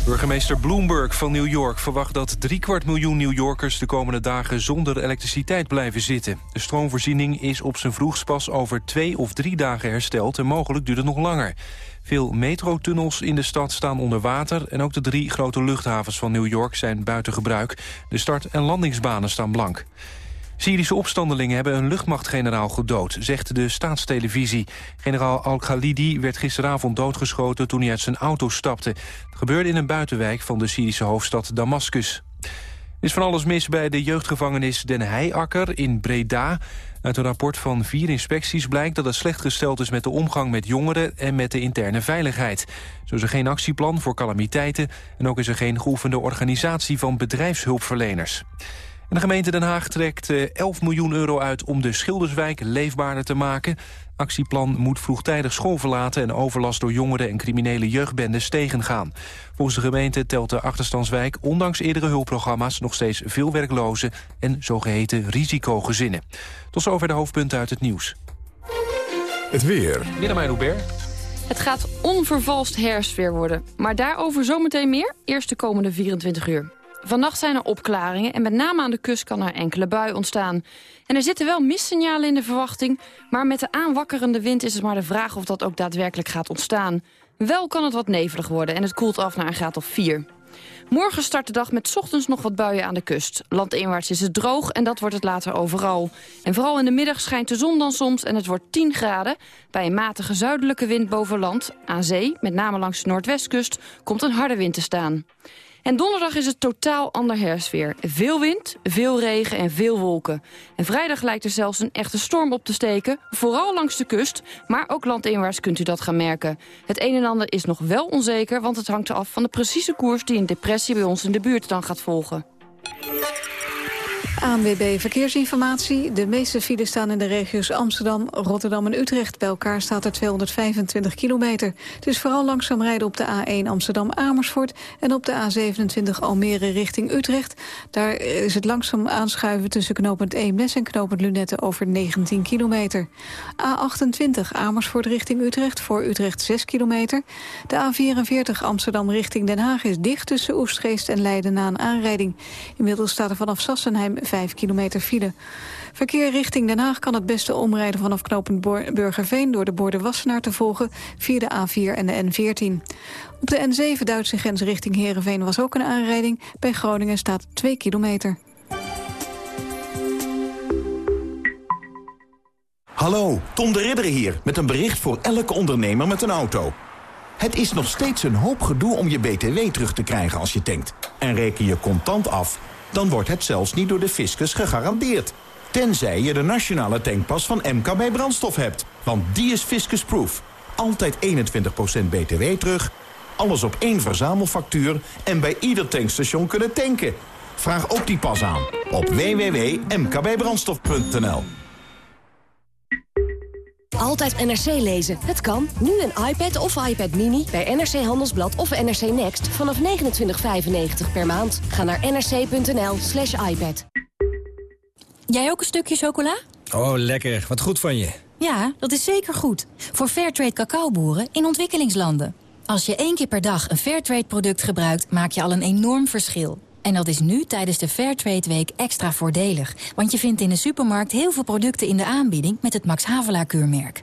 Speaker 2: Burgemeester Bloomberg van New York verwacht dat driekwart miljoen New Yorkers de komende dagen zonder elektriciteit blijven zitten. De stroomvoorziening is op zijn vroegst pas over twee of drie dagen hersteld en mogelijk duurt het nog langer. Veel metrotunnels in de stad staan onder water en ook de drie grote luchthavens van New York zijn buiten gebruik. De start- en landingsbanen staan blank. Syrische opstandelingen hebben een luchtmachtgeneraal gedood, zegt de staatstelevisie. Generaal Al-Khalidi werd gisteravond doodgeschoten toen hij uit zijn auto stapte. Het gebeurde in een buitenwijk van de Syrische hoofdstad Damascus. Er is van alles mis bij de jeugdgevangenis Den Heiakker in Breda. Uit een rapport van vier inspecties blijkt dat het slecht gesteld is... met de omgang met jongeren en met de interne veiligheid. Zo is er geen actieplan voor calamiteiten... en ook is er geen geoefende organisatie van bedrijfshulpverleners de gemeente Den Haag trekt 11 eh, miljoen euro uit om de Schilderswijk leefbaarder te maken. Actieplan moet vroegtijdig school verlaten en overlast door jongeren en criminele jeugdbendes tegengaan. Volgens de gemeente telt de Achterstandswijk ondanks eerdere hulpprogramma's nog steeds veel werklozen en zogeheten risicogezinnen. Tot zover de hoofdpunten uit het nieuws.
Speaker 1: Het weer.
Speaker 2: Willemijn Hubert.
Speaker 24: Het gaat onvervalst herfstweer worden. Maar daarover zometeen meer, eerst de komende 24 uur. Vannacht zijn er opklaringen en met name aan de kust kan er enkele bui ontstaan. En er zitten wel mistsignalen in de verwachting... maar met de aanwakkerende wind is het maar de vraag of dat ook daadwerkelijk gaat ontstaan. Wel kan het wat nevelig worden en het koelt af naar een graad of 4. Morgen start de dag met ochtends nog wat buien aan de kust. Landinwaarts is het droog en dat wordt het later overal. En vooral in de middag schijnt de zon dan soms en het wordt 10 graden. Bij een matige zuidelijke wind boven land, aan zee, met name langs de noordwestkust, komt een harde wind te staan. En donderdag is het totaal ander herfstweer. Veel wind, veel regen en veel wolken. En vrijdag lijkt er zelfs een echte storm op te steken. Vooral langs de kust, maar ook landinwaarts kunt u dat gaan merken. Het een en ander is nog wel onzeker, want het hangt af van de precieze koers... die een depressie bij ons in de buurt dan gaat volgen.
Speaker 3: ANWB Verkeersinformatie. De meeste files staan in de regio's Amsterdam, Rotterdam en Utrecht. Bij elkaar staat er 225 kilometer. Het is vooral langzaam rijden op de A1 Amsterdam-Amersfoort... en op de A27 Almere richting Utrecht. Daar is het langzaam aanschuiven tussen knooppunt Eemnes en knooppunt Lunette over 19 kilometer. A28 Amersfoort richting Utrecht, voor Utrecht 6 kilometer. De A44 Amsterdam richting Den Haag is dicht tussen Oestgeest en Leiden na een aanrijding. Inmiddels staat er vanaf Sassenheim 5 kilometer file. Verkeer richting Den Haag kan het beste omrijden vanaf knooppunt Burgerveen... door de borden Wassenaar te volgen via de A4 en de N14. Op de N7 Duitse grens richting Heerenveen was ook een aanrijding. Bij Groningen staat 2 kilometer.
Speaker 22: Hallo, Tom de Ridder hier met een bericht voor elke ondernemer met een auto. Het is nog steeds een hoop gedoe om je BTW terug te krijgen als je tankt. En reken je contant af dan wordt het zelfs niet door de fiscus gegarandeerd. Tenzij je de nationale tankpas van MKB Brandstof hebt. Want die is fiscusproof. Altijd 21% btw terug, alles op één verzamelfactuur... en bij ieder tankstation kunnen tanken. Vraag ook die pas aan op www.mkbbrandstof.nl.
Speaker 25: Altijd NRC lezen. Het kan. Nu een iPad of iPad Mini bij NRC Handelsblad of NRC Next vanaf 29,95 per maand. Ga naar nrc.nl slash iPad.
Speaker 26: Jij ook een stukje chocola?
Speaker 27: Oh, lekker. Wat goed van je.
Speaker 26: Ja, dat is zeker goed. Voor Fairtrade cacaoboeren in ontwikkelingslanden. Als je één keer per dag een Fairtrade product gebruikt, maak je al een enorm verschil. En dat is nu tijdens de Fairtrade Week extra voordelig. Want je vindt in de supermarkt heel veel producten in de aanbieding met het Max Havelaar keurmerk.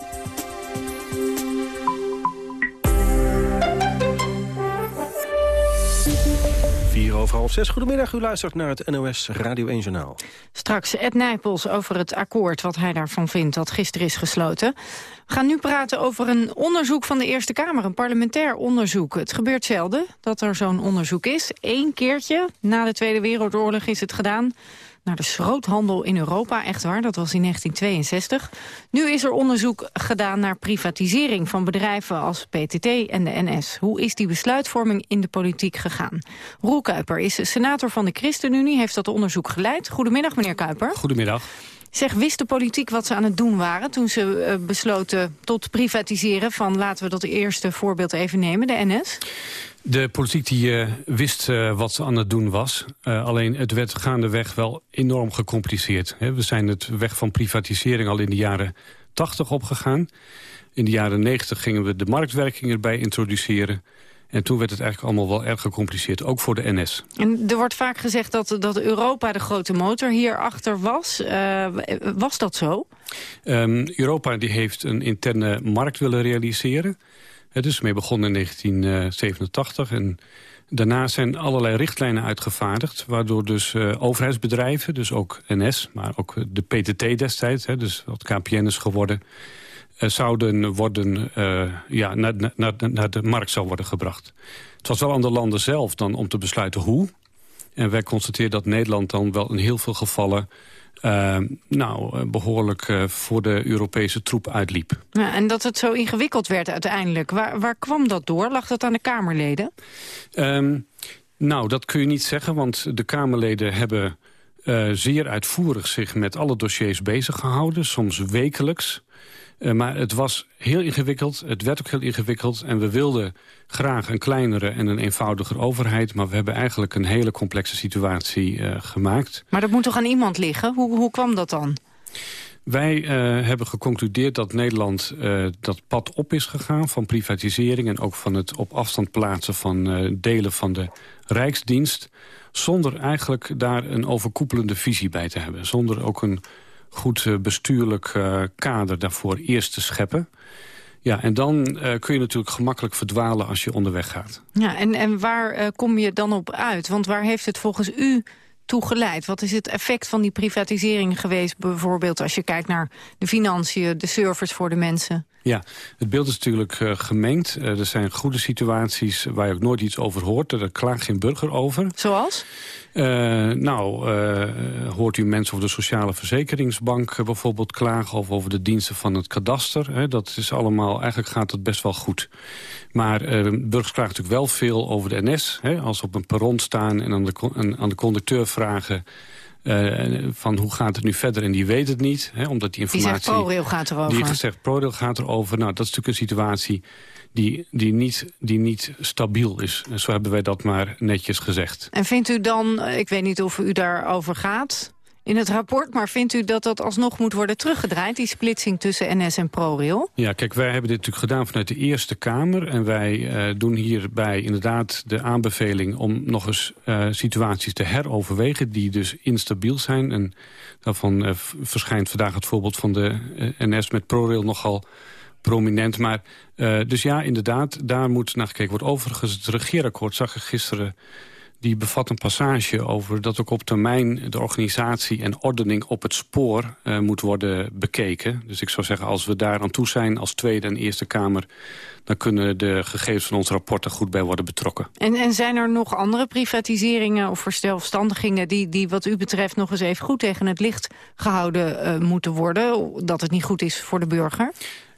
Speaker 7: Over half zes. Goedemiddag, u luistert naar het NOS Radio 1 Journaal.
Speaker 8: Straks Ed Nijpels over het akkoord, wat hij daarvan vindt, dat gisteren is gesloten. We gaan nu praten over een onderzoek van de Eerste Kamer, een parlementair onderzoek. Het gebeurt zelden dat er zo'n onderzoek is. Eén keertje na de Tweede Wereldoorlog is het gedaan naar de schroothandel in Europa. Echt waar, dat was in 1962. Nu is er onderzoek gedaan naar privatisering van bedrijven als PTT en de NS. Hoe is die besluitvorming in de politiek gegaan? Roel Kuiper is senator van de ChristenUnie, heeft dat onderzoek geleid. Goedemiddag, meneer Kuiper.
Speaker 28: Goedemiddag.
Speaker 8: Zeg, wist de politiek wat ze aan het doen waren toen ze uh, besloten tot privatiseren van, laten we dat eerste voorbeeld even nemen, de NS?
Speaker 28: De politiek die uh, wist uh, wat ze aan het doen was. alleen het werd gaandeweg wel enorm gecompliceerd. Hè. We zijn het weg van privatisering al in de jaren 80 opgegaan. In de jaren 90 gingen we de marktwerking erbij introduceren. En toen werd het eigenlijk allemaal wel erg gecompliceerd, ook voor de NS.
Speaker 8: En er wordt vaak gezegd dat, dat Europa de grote motor hierachter was. Uh, was dat zo?
Speaker 28: Um, Europa die heeft een interne markt willen realiseren. Het is mee begonnen in 1987 en daarna zijn allerlei richtlijnen uitgevaardigd... waardoor dus uh, overheidsbedrijven, dus ook NS, maar ook de PTT destijds... Dus wat KPN is geworden eh, zouden worden, ja, naar, naar, naar de markt zou worden gebracht. Het was wel aan de landen zelf dan om te besluiten hoe. En wij constateren dat Nederland dan wel in heel veel gevallen... Uh, nou, behoorlijk voor de Europese troep uitliep.
Speaker 8: Ja, en dat het zo ingewikkeld werd uiteindelijk. Waar, waar kwam dat door? Lag dat aan de Kamerleden?
Speaker 28: Um, nou, dat kun je niet zeggen, want de Kamerleden hebben... Uh, zeer uitvoerig zich met alle dossiers bezig gehouden, soms wekelijks. Uh, maar het was heel ingewikkeld, het werd ook heel ingewikkeld... en we wilden graag een kleinere en een eenvoudiger overheid... maar we hebben eigenlijk een hele complexe situatie uh, gemaakt.
Speaker 8: Maar dat moet toch aan iemand liggen? Hoe, hoe kwam dat dan?
Speaker 28: Wij uh, hebben geconcludeerd dat Nederland uh, dat pad op is gegaan... van privatisering en ook van het op afstand plaatsen van uh, delen van de Rijksdienst... zonder eigenlijk daar een overkoepelende visie bij te hebben. Zonder ook een goed uh, bestuurlijk uh, kader daarvoor eerst te scheppen. Ja, en dan uh, kun je natuurlijk gemakkelijk verdwalen als je onderweg gaat.
Speaker 8: Ja, en, en waar kom je dan op uit? Want waar heeft het volgens u toe geleid? Wat is het effect van die privatisering geweest? Bijvoorbeeld als je kijkt naar de financiën, de service voor de mensen.
Speaker 28: Ja, het beeld is natuurlijk uh, gemengd. Uh, er zijn goede situaties waar je ook nooit iets over hoort. Daar klaagt geen burger over.
Speaker 8: Zoals?
Speaker 28: Uh, nou, hoort u mensen over de Sociale Verzekeringsbank bijvoorbeeld klagen... of over de diensten van het kadaster. Hè? Dat is allemaal, eigenlijk gaat het best wel goed. Maar burgers klagen natuurlijk wel veel over de NS. Hè? Als ze op een perron staan en aan de, aan de conducteur vragen... Uh, van hoe gaat het nu verder en die weet het niet. Hè, omdat die informatie...
Speaker 8: Die zegt ProRail gaat erover.
Speaker 28: Die zegt ProRail gaat erover. Nou, dat is natuurlijk een situatie die, die, niet, die niet stabiel is. Zo hebben wij dat maar netjes gezegd.
Speaker 8: En vindt u dan, ik weet niet of u daarover gaat in het rapport. Maar vindt u dat dat alsnog moet worden teruggedraaid, die splitsing tussen NS en ProRail?
Speaker 28: Ja, kijk, wij hebben dit natuurlijk gedaan vanuit de Eerste Kamer. En wij uh, doen hierbij inderdaad de aanbeveling om nog eens uh, situaties te heroverwegen... die dus instabiel zijn. En daarvan uh, verschijnt vandaag het voorbeeld van de NS met ProRail nogal prominent. Maar dus ja, inderdaad, daar moet naar gekeken worden. Overigens, het regeerakkoord zag ik gisteren die bevat een passage over dat ook op termijn de organisatie en ordening op het spoor uh, moet worden bekeken. Dus ik zou zeggen, als we daar aan toe zijn als Tweede en Eerste Kamer, dan kunnen de gegevens van ons rapport er goed bij worden betrokken.
Speaker 8: En, en zijn er nog andere privatiseringen of verstelfstandigingen die, die wat u betreft nog eens even goed tegen het licht gehouden uh, moeten worden, dat het niet goed is voor de burger?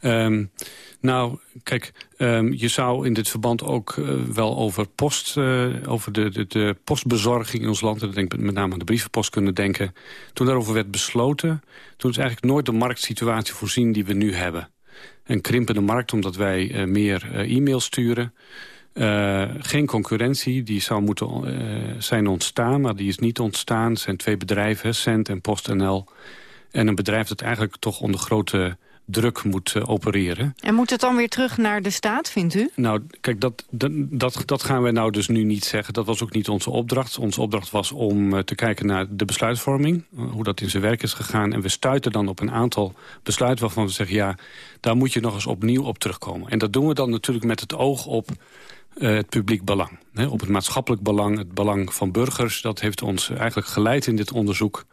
Speaker 28: Um, nou, kijk, um, je zou in dit verband ook uh, wel over post, uh, over de, de, de, postbezorging in ons land, en denk ik met name aan de brievenpost kunnen denken. Toen daarover werd besloten, toen is eigenlijk nooit de marktsituatie voorzien die we nu hebben. Een krimpende markt omdat wij uh, meer e-mail sturen. geen concurrentie, die zou moeten zijn ontstaan, maar die is niet ontstaan. Het zijn twee bedrijven, Cent en PostNL. En een bedrijf dat eigenlijk toch onder grote druk moet uh, opereren.
Speaker 8: En moet het dan weer terug naar de staat, vindt u?
Speaker 28: Nou, kijk, dat, dat, dat gaan we nou dus nu niet zeggen. Dat was ook niet onze opdracht. Onze opdracht was om uh, te kijken naar de besluitvorming. Uh, hoe dat in zijn werk is gegaan. En we stuiten dan op een aantal besluiten waarvan we zeggen... ja, daar moet je nog eens opnieuw op terugkomen. En dat doen we dan natuurlijk met het oog op... het publiek belang. Op het maatschappelijk belang, het belang van burgers. Dat heeft ons eigenlijk geleid in dit onderzoek.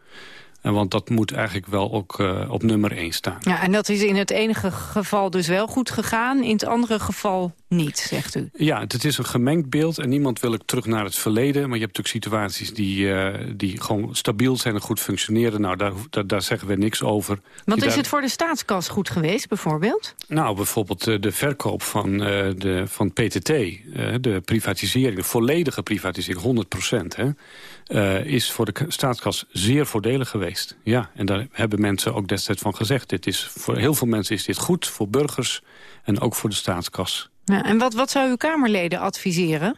Speaker 28: En want dat moet eigenlijk wel ook uh, op nummer 1 staan.
Speaker 8: Ja, en dat is in het enige geval dus wel goed gegaan. In het andere geval niet, zegt u.
Speaker 28: Ja, het is een gemengd beeld en niemand wil ook terug naar het verleden. Maar je hebt natuurlijk situaties die, uh, die gewoon stabiel zijn en goed functioneren. Nou, daar, daar, daar zeggen we niks over.
Speaker 8: Want is het voor de staatskas goed geweest, bijvoorbeeld?
Speaker 28: Nou, bijvoorbeeld uh, de verkoop van, uh, de, van PTT, de privatisering, de volledige privatisering, 100 procent, is voor de staatskas zeer voordelig geweest. Ja, en daar hebben mensen ook destijds van gezegd. Dit is, voor heel veel mensen is dit goed, voor burgers en ook voor de staatskas.
Speaker 8: En wat, wat zou uw Kamerleden adviseren?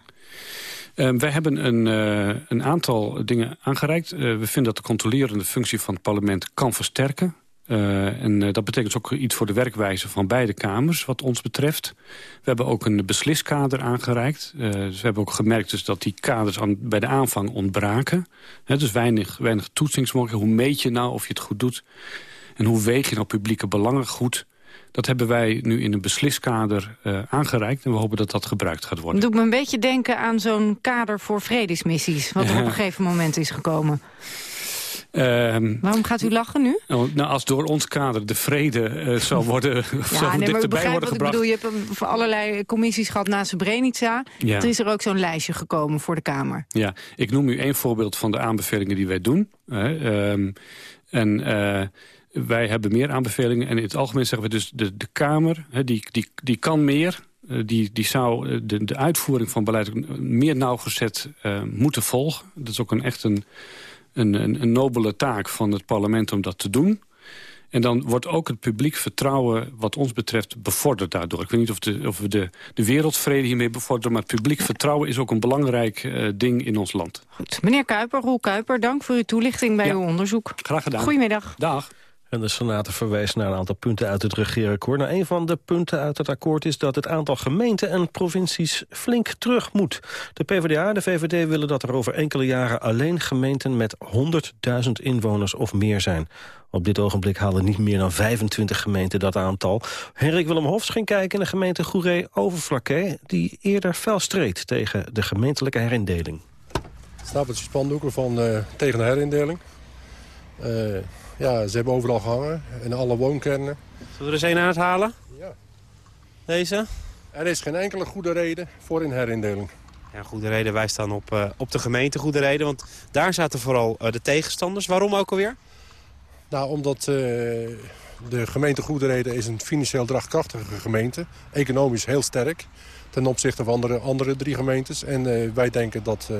Speaker 28: Uh, wij hebben een, uh, een, aantal dingen aangereikt. Uh, we vinden dat de controlerende functie van het parlement kan versterken. en dat betekent ook iets voor de werkwijze van beide kamers, wat ons betreft. We hebben ook een besliskader aangereikt. dus we hebben ook gemerkt dus dat die kaders aan, bij de aanvang ontbraken. dus weinig, weinig toetsingsmogelijkheden. Hoe meet je nou of je het goed doet? En hoe weeg je nou publieke belangen goed? Dat hebben wij nu in een besliskader uh, aangereikt. En we hopen dat dat gebruikt gaat worden.
Speaker 8: Dat doet me een beetje denken aan zo'n kader voor vredesmissies. Wat er op een (laughs) gegeven moment is gekomen.
Speaker 28: Um,
Speaker 8: Waarom gaat u lachen nu?
Speaker 28: Nou, als door ons kader de vrede uh, zou worden (laughs) ja, zou
Speaker 8: nee, maar
Speaker 28: begrijp
Speaker 8: wat
Speaker 28: gebracht.
Speaker 8: ik bedoel. Je hebt voor allerlei commissies gehad na Srebrenica.
Speaker 28: Ja.
Speaker 8: Er is er ook zo'n lijstje gekomen voor de Kamer.
Speaker 28: Ja, ik noem u één voorbeeld van de aanbevelingen die wij doen. Um, en... Uh, wij hebben meer aanbevelingen en in het algemeen zeggen we dus de, de Kamer, hè, die, die, die kan meer. Die, die zou de, de uitvoering van beleid meer nauwgezet uh, moeten volgen. Dat is ook een, echt een, een, een, nobele taak van het parlement om dat te doen. En dan wordt ook het publiek vertrouwen wat ons betreft bevorderd daardoor. Ik weet niet of, de, of we de, de wereldvrede hiermee bevorderen... maar het publiek vertrouwen is ook een belangrijk uh, ding in ons land.
Speaker 8: Goed. Meneer Kuiper, Roel Kuiper, dank voor uw toelichting bij
Speaker 28: ja.
Speaker 8: uw onderzoek.
Speaker 28: Graag gedaan.
Speaker 8: Goedemiddag.
Speaker 28: Dag.
Speaker 7: En de Senator verwijst naar een aantal punten uit het regeerakkoord. Nou, een van de punten uit het akkoord is dat het aantal gemeenten en provincies flink terug moet. De PvdA en de VVD willen dat er over enkele jaren alleen gemeenten met 100.000 inwoners of meer zijn. Op dit ogenblik halen niet meer dan 25 gemeenten dat aantal. Henrik Willem Hofs ging kijken in de gemeente Goeree-Overflakkee... die eerder fel streed tegen de gemeentelijke herindeling.
Speaker 29: Stapeltje spandoeken van, uh, tegen de herindeling. Uh, ja, ze hebben overal gehangen, in alle woonkernen.
Speaker 30: Zullen we er eens een uithalen?
Speaker 29: Ja.
Speaker 30: Deze?
Speaker 29: Er is geen enkele goede reden voor een herindeling.
Speaker 30: Ja, goede reden. Wij staan op, uh, op de gemeente goede reden. Want daar zaten vooral uh, de tegenstanders. Waarom ook alweer?
Speaker 29: Nou, omdat uh, de gemeente Goede Reden is een financieel draagkrachtige gemeente. Economisch heel sterk ten opzichte van de andere drie gemeentes. En wij denken dat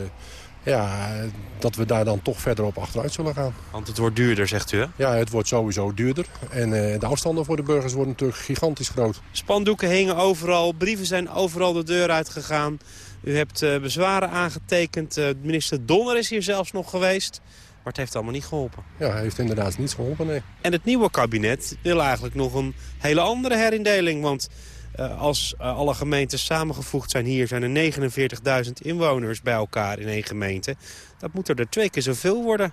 Speaker 29: ja, dat we daar dan toch verder op achteruit zullen gaan.
Speaker 30: Want het wordt duurder, zegt u, hè?
Speaker 29: Ja, het wordt sowieso duurder. En uh, de afstanden voor de burgers worden natuurlijk gigantisch groot.
Speaker 30: Spandoeken hingen overal, brieven zijn overal de deur uitgegaan. U hebt uh, bezwaren aangetekend. Uh, minister Donner is hier zelfs nog geweest. Maar het heeft allemaal niet geholpen.
Speaker 29: Ja, hij heeft inderdaad niets geholpen, nee.
Speaker 30: En het nieuwe kabinet wil eigenlijk nog een hele andere herindeling. Want als uh, alle gemeentes samengevoegd zijn hier... zijn er 49.000 inwoners bij elkaar in één gemeente. Dat moet er, er twee keer zoveel worden.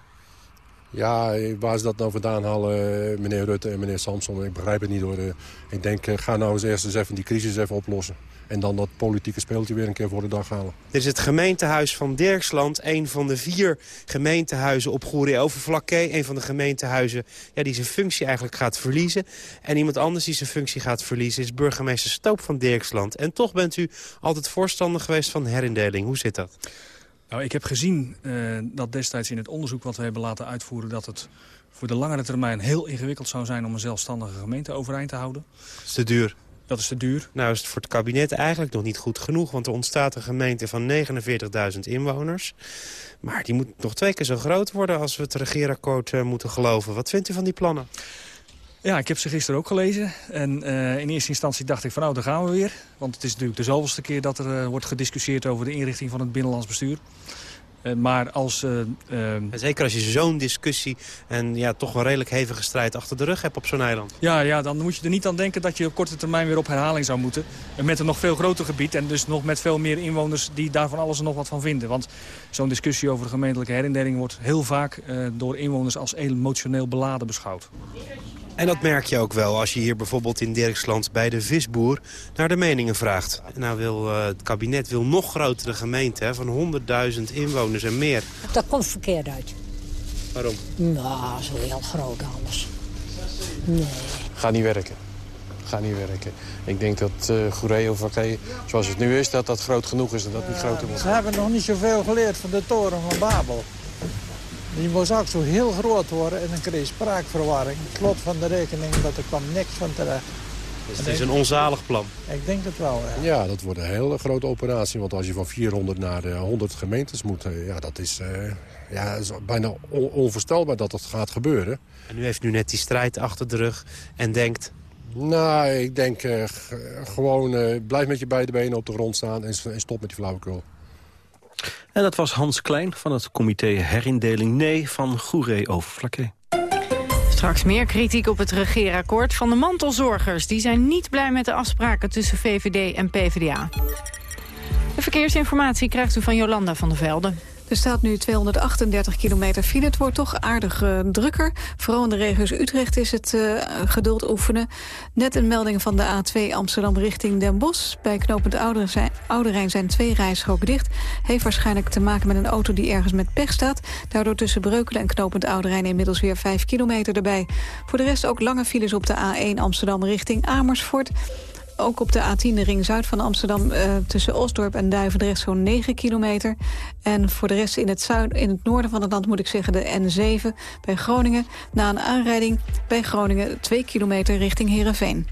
Speaker 29: Ja, waar ze dat nou vandaan halen, meneer Rutte en meneer Samson, ik begrijp het niet hoor. Ik denk, ga nou eens eerst eens even die crisis even oplossen. En dan dat politieke speeltje weer een keer voor de dag halen.
Speaker 30: Dit is het gemeentehuis van Dirksland. Een van de vier gemeentehuizen op Goeree-Overflakkee. Een van de gemeentehuizen ja, die zijn functie eigenlijk gaat verliezen. En iemand anders die zijn functie gaat verliezen is burgemeester Stoop van Dirksland. En toch bent u altijd voorstander geweest van herindeling. Hoe zit dat?
Speaker 31: Nou, ik heb gezien uh, dat destijds in het onderzoek wat we hebben laten uitvoeren... dat het voor de langere termijn heel ingewikkeld zou zijn om een zelfstandige gemeente overeind te houden.
Speaker 30: Dat is te duur.
Speaker 31: Dat is te duur.
Speaker 30: Nou is het voor het kabinet eigenlijk nog niet goed genoeg... want er ontstaat een gemeente van 49.000 inwoners. Maar die moet nog twee keer zo groot worden als we het regeerakkoord uh, moeten geloven. Wat vindt u van die plannen?
Speaker 31: Ja, ik heb ze gisteren ook gelezen. En uh, in eerste instantie dacht ik van nou, daar gaan we weer. Want het is natuurlijk de zoveelste keer dat er uh, wordt gediscussieerd over de inrichting van het binnenlands bestuur. Uh, maar als...
Speaker 30: Zeker als je zo'n discussie en ja, toch wel redelijk hevige strijd achter de rug hebt op zo'n eiland.
Speaker 31: Ja, ja, dan moet je er niet aan denken dat je op korte termijn weer op herhaling zou moeten. Met een nog veel groter gebied en dus nog met veel meer inwoners die daar van alles en nog wat van vinden. Want zo'n discussie over de gemeentelijke herindeling wordt heel vaak door inwoners als emotioneel beladen beschouwd.
Speaker 30: En dat merk je ook wel als je hier bijvoorbeeld in Dirksland bij de visboer naar de meningen vraagt. Nou wil uh, het kabinet wil nog grotere gemeenten hè, van 100.000 inwoners en meer.
Speaker 32: Dat komt verkeerd uit.
Speaker 30: Waarom?
Speaker 32: Nou, zo heel groot alles. Nee.
Speaker 29: Gaat niet werken.
Speaker 32: gaat niet werken. Ik denk dat uh, Goeree of zoals het nu is, dat dat groot genoeg is en dat niet groter wordt.
Speaker 33: Ze hebben nog niet zoveel geleerd van de toren van Babel. Die moest ook zo heel groot worden en dan kreeg je spraakverwarring. Het slot van de rekening, dat er kwam niks van terecht.
Speaker 7: Dus het is een onzalig plan?
Speaker 33: Ik denk het wel,
Speaker 29: ja. ja. dat wordt een hele grote operatie. Want als je van 400 naar 100 gemeentes moet... ja, dat is, uh, ja, is bijna onvoorstelbaar dat dat gaat gebeuren.
Speaker 30: En u heeft nu net die strijd achter de rug en denkt...
Speaker 29: Nou, ik denk uh, gewoon uh, blijf met je beide benen op de grond staan en, en stop met die flauwekul.
Speaker 7: En dat was Hans Klein van het comité Herindeling Nee van Goeree over
Speaker 8: Straks meer kritiek op het regeerakkoord van de mantelzorgers. Die zijn niet blij met de afspraken tussen VVD en PvdA. De verkeersinformatie krijgt u van Jolanda van der Velde.
Speaker 3: Er staat nu 238 kilometer file. Het wordt toch aardig uh, drukker. Vooral in de regio's Utrecht is het uh, geduld oefenen. Net een melding van de A2 Amsterdam richting Den Bosch. Bij knooppunt Ouderijn zijn twee rijstroken dicht. Heeft waarschijnlijk te maken met een auto die ergens met pech staat. Daardoor tussen Breukelen en knooppunt Ouderijn inmiddels weer 5 kilometer erbij. Voor de rest ook lange files op de A1 Amsterdam richting Amersfoort. Ook op de A10, de ring zuid van Amsterdam... Uh, tussen Osdorp en Duivendrecht zo'n 9 kilometer. En voor de rest in het, zuid, in het noorden van het land moet ik zeggen de N7 bij Groningen. Na een aanrijding bij Groningen 2 kilometer richting Heerenveen.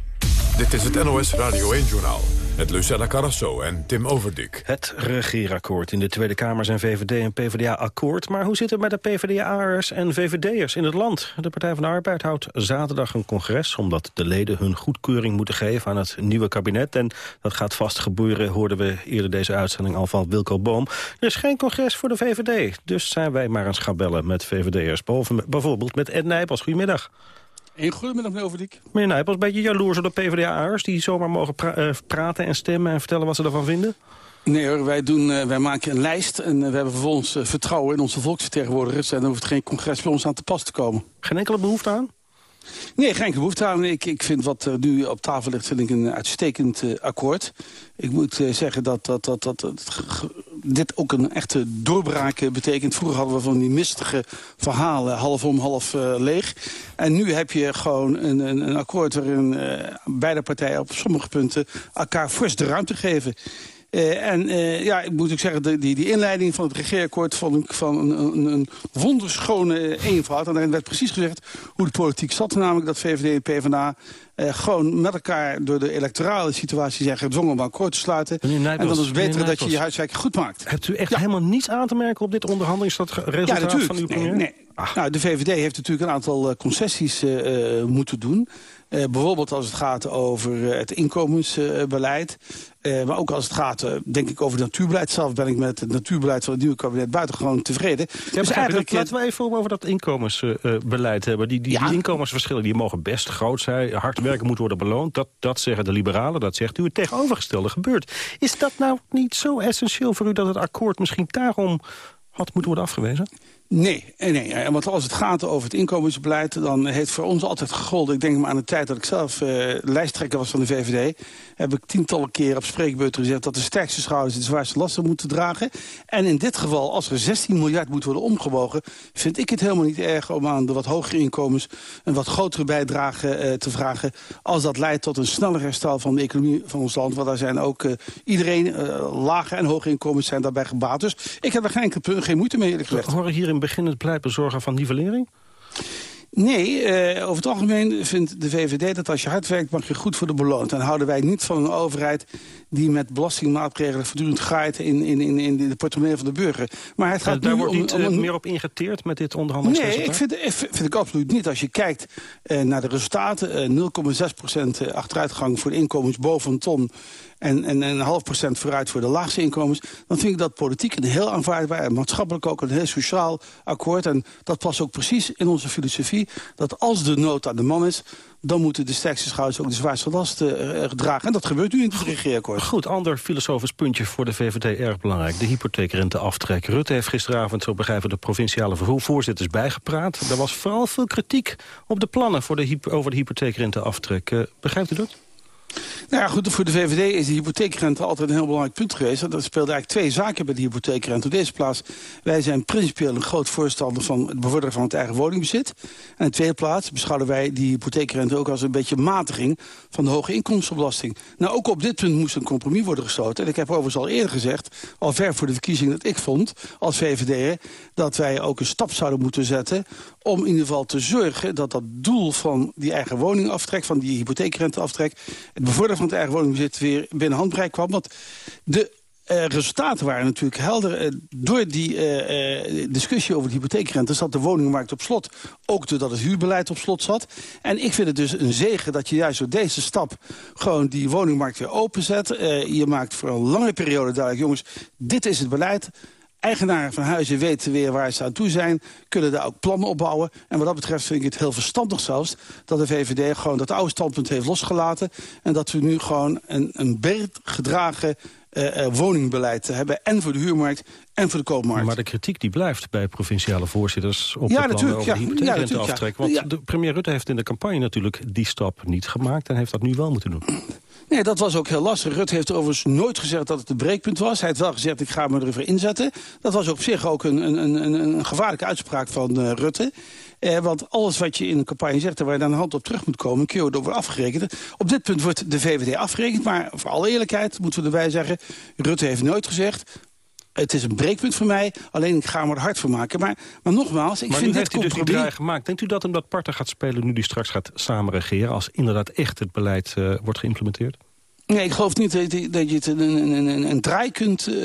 Speaker 1: Dit is het NOS Radio 1-journaal met Lucella Carrasso en Tim Overdik.
Speaker 7: Het regeerakkoord. In de Tweede Kamer zijn VVD en PvdA akkoord. Maar hoe zit het met de PvdA'ers en VVD'ers in het land? De Partij van de Arbeid houdt zaterdag een congres... omdat de leden hun goedkeuring moeten geven aan het nieuwe kabinet. En dat gaat vast gebeuren, hoorden we eerder deze uitzending al van Wilco Boom. Er is geen congres voor de VVD. Dus zijn wij maar eens gaan met VVD'ers. Bijvoorbeeld met Ed Nijpels. Goedemiddag.
Speaker 34: Een goedemiddag, meneer Overdiek.
Speaker 7: Meneer Nijpels, een beetje jaloers op de PvdA'ers... die zomaar mogen eh, praten en stemmen en vertellen wat ze ervan vinden?
Speaker 34: Nee hoor, wij, doen, uh, wij maken een lijst en uh, we hebben vervolgens vertrouwen in onze volksvertegenwoordigers. En dan hoeft geen congres bij ons aan te pas te komen.
Speaker 7: Geen enkele behoefte aan?
Speaker 34: Nee, geen behoefte aan. Ik, ik vind wat er nu op tafel ligt vind ik een uitstekend uh, akkoord. Ik moet uh, zeggen dat, dat, dat, dat, dit ook een echte doorbraak betekent. Vroeger hadden we van die mistige verhalen, half om, half leeg. En nu heb je gewoon een, een, een akkoord waarin beide partijen op sommige punten elkaar fors de ruimte geven. Uh, en uh, ja, ik moet ook zeggen, de, die, die inleiding van het regeerakkoord vond ik van een, een, een wonderschone eenvoud. En daarin werd precies gezegd hoe de politiek zat, namelijk dat VVD en PvdA uh, gewoon met elkaar door de electorale situatie zijn gedwongen om akkoord te sluiten.
Speaker 7: Nijpels,
Speaker 34: en dan is het beter dat je je huiswerk goed maakt.
Speaker 7: Hebt u echt ja. helemaal niets aan te merken op dit onderhandelingsresultaat ja, van uw premier?
Speaker 34: Nee, nee. Nou, de VVD heeft natuurlijk een aantal concessies moeten doen. Uh, bijvoorbeeld als het gaat over het inkomensbeleid. Uh, maar ook als het gaat, denk ik, over het natuurbeleid. Zelf ben ik met het natuurbeleid van het nieuwe kabinet buitengewoon tevreden.
Speaker 7: Ja, dus eigenlijk, laten we even over dat inkomensbeleid hebben. Die, die, ja. die, inkomensverschillen die mogen best groot zijn. Hard werken moet worden beloond. Dat, dat zeggen de liberalen, dat zegt u. Het tegenovergestelde gebeurt. Is dat nou niet zo essentieel voor u dat het akkoord misschien daarom had moeten worden afgewezen?
Speaker 34: Nee, nee, want als het gaat over het inkomensbeleid... dan heeft voor ons altijd gegolden... ik denk maar aan de tijd dat ik zelf uh, lijsttrekker was van de VVD... heb ik tientallen keer op spreekbeurten gezegd... dat de sterkste schouders de zwaarste lasten moeten dragen. En in dit geval, als er 16 miljard moet worden omgewogen... vind ik het helemaal niet erg om aan de wat hogere inkomens... een wat grotere bijdrage uh, te vragen... als dat leidt tot een sneller herstel van de economie van ons land. Want daar zijn ook uh, iedereen, lage en hoge inkomens zijn daarbij gebaat. Dus ik heb er geen, geen moeite mee, eerlijk gezegd.
Speaker 7: Horen hier begin het pleitbezorger van nivellering?
Speaker 34: Nee, uh, over het algemeen vindt de VVD dat als je hard werkt... mag je goed voor de beloond. En houden wij niet van een overheid die met belastingmaatregelen... voortdurend gaait in, in, in, in de portemonnee van de burger. Maar het gaat
Speaker 7: ja, daar
Speaker 34: nu
Speaker 7: wordt
Speaker 34: om,
Speaker 7: niet
Speaker 34: om,
Speaker 7: uh, meer op ingeteerd met dit onderhandelingsresultaat?
Speaker 34: Nee, ik vind, vind ik absoluut niet. Als je kijkt uh, naar de resultaten... 0,6% achteruitgang voor de inkomens boven een ton en, en, en een half procent vooruit voor de laagste inkomens... dan vind ik dat politiek een heel aanvaardbaar en maatschappelijk ook een heel sociaal akkoord. En dat past ook precies in onze filosofie, dat als de nood aan de man is dan moeten de sterkste schouders ook de zwaarste last uh, dragen. En dat gebeurt nu in het regeerakkoord.
Speaker 7: Goed, ander filosofisch puntje voor de VVD erg belangrijk. De hypotheekrenteaftrek. Rutte heeft gisteravond, zo begrijpen de provinciale voorzitters bijgepraat. Er was vooral veel kritiek op de plannen voor de, over de hypotheekrenteaftrek. Uh, begrijpt u dat?
Speaker 34: Nou ja, goed, voor de VVD is de hypotheekrente altijd een heel belangrijk punt geweest. Dat speelde eigenlijk twee zaken bij de hypotheekrente. Op deze plaats, wij zijn principieel een groot voorstander van het bevorderen van het eigen woningbezit. En in de tweede plaats beschouwen wij die hypotheekrente ook als een beetje matiging van de hoge inkomstenbelasting. Nou, ook op dit punt moest een compromis worden gesloten. En ik heb overigens al eerder gezegd, al ver voor de verkiezing dat ik vond als VVD'er, dat wij ook een stap zouden moeten zetten om in ieder geval te zorgen dat dat doel van die eigen woningaftrek, van die hypotheekrenteaftrek, het bevorderen van het eigen woningbezit weer binnen handbereik kwam. Want de uh, resultaten waren natuurlijk helder. Uh, door die uh, discussie over de hypotheekrente zat de woningmarkt op slot. Ook doordat het huurbeleid op slot zat. En ik vind het dus een zegen dat je juist door deze stap... gewoon die woningmarkt weer openzet. je maakt voor een lange periode duidelijk... jongens, dit is het beleid eigenaren van huizen weten weer waar ze aan toe zijn... kunnen daar ook plannen opbouwen. En wat dat betreft vind ik het heel verstandig zelfs... dat de VVD gewoon dat oude standpunt heeft losgelaten... en dat we nu gewoon een, een gedragen uh, uh, woningbeleid hebben. En voor de huurmarkt en voor de koopmarkt.
Speaker 7: Maar de kritiek die blijft bij provinciale voorzitters... op ja, de plannen over de hypotheekrenteaftrek. Ja, Want de premier Rutte heeft in de campagne natuurlijk die stap niet gemaakt... en heeft dat nu wel moeten doen.
Speaker 34: Nee, dat was ook heel lastig. Rutte heeft overigens nooit gezegd dat het een breekpunt was. Hij heeft wel gezegd, ik ga me er inzetten. Dat was op zich ook een, een, een, een gevaarlijke uitspraak van uh, Rutte. Eh, want alles wat je in een campagne zegt... en waar je dan een hand op terug moet komen... kun je over afgerekend. Op dit punt wordt de VVD afgerekend. Maar voor alle eerlijkheid moeten we erbij zeggen... Rutte heeft nooit gezegd het is een breekpunt voor mij, alleen ik ga me er hard voor maken. Maar, maar nogmaals, ik
Speaker 7: maar
Speaker 34: vind
Speaker 7: dit heeft u dus die draai gemaakt. Denkt u dat omdat Parten gaat spelen nu die straks gaat samenregeren... als inderdaad echt het beleid uh, wordt geïmplementeerd?
Speaker 34: Nee, ik geloof niet dat je, dat het een, een, een, een draai kunt uh,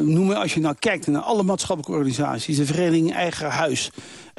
Speaker 34: noemen. Als je nou kijkt naar alle maatschappelijke organisaties... de vereniging Eigen Huis,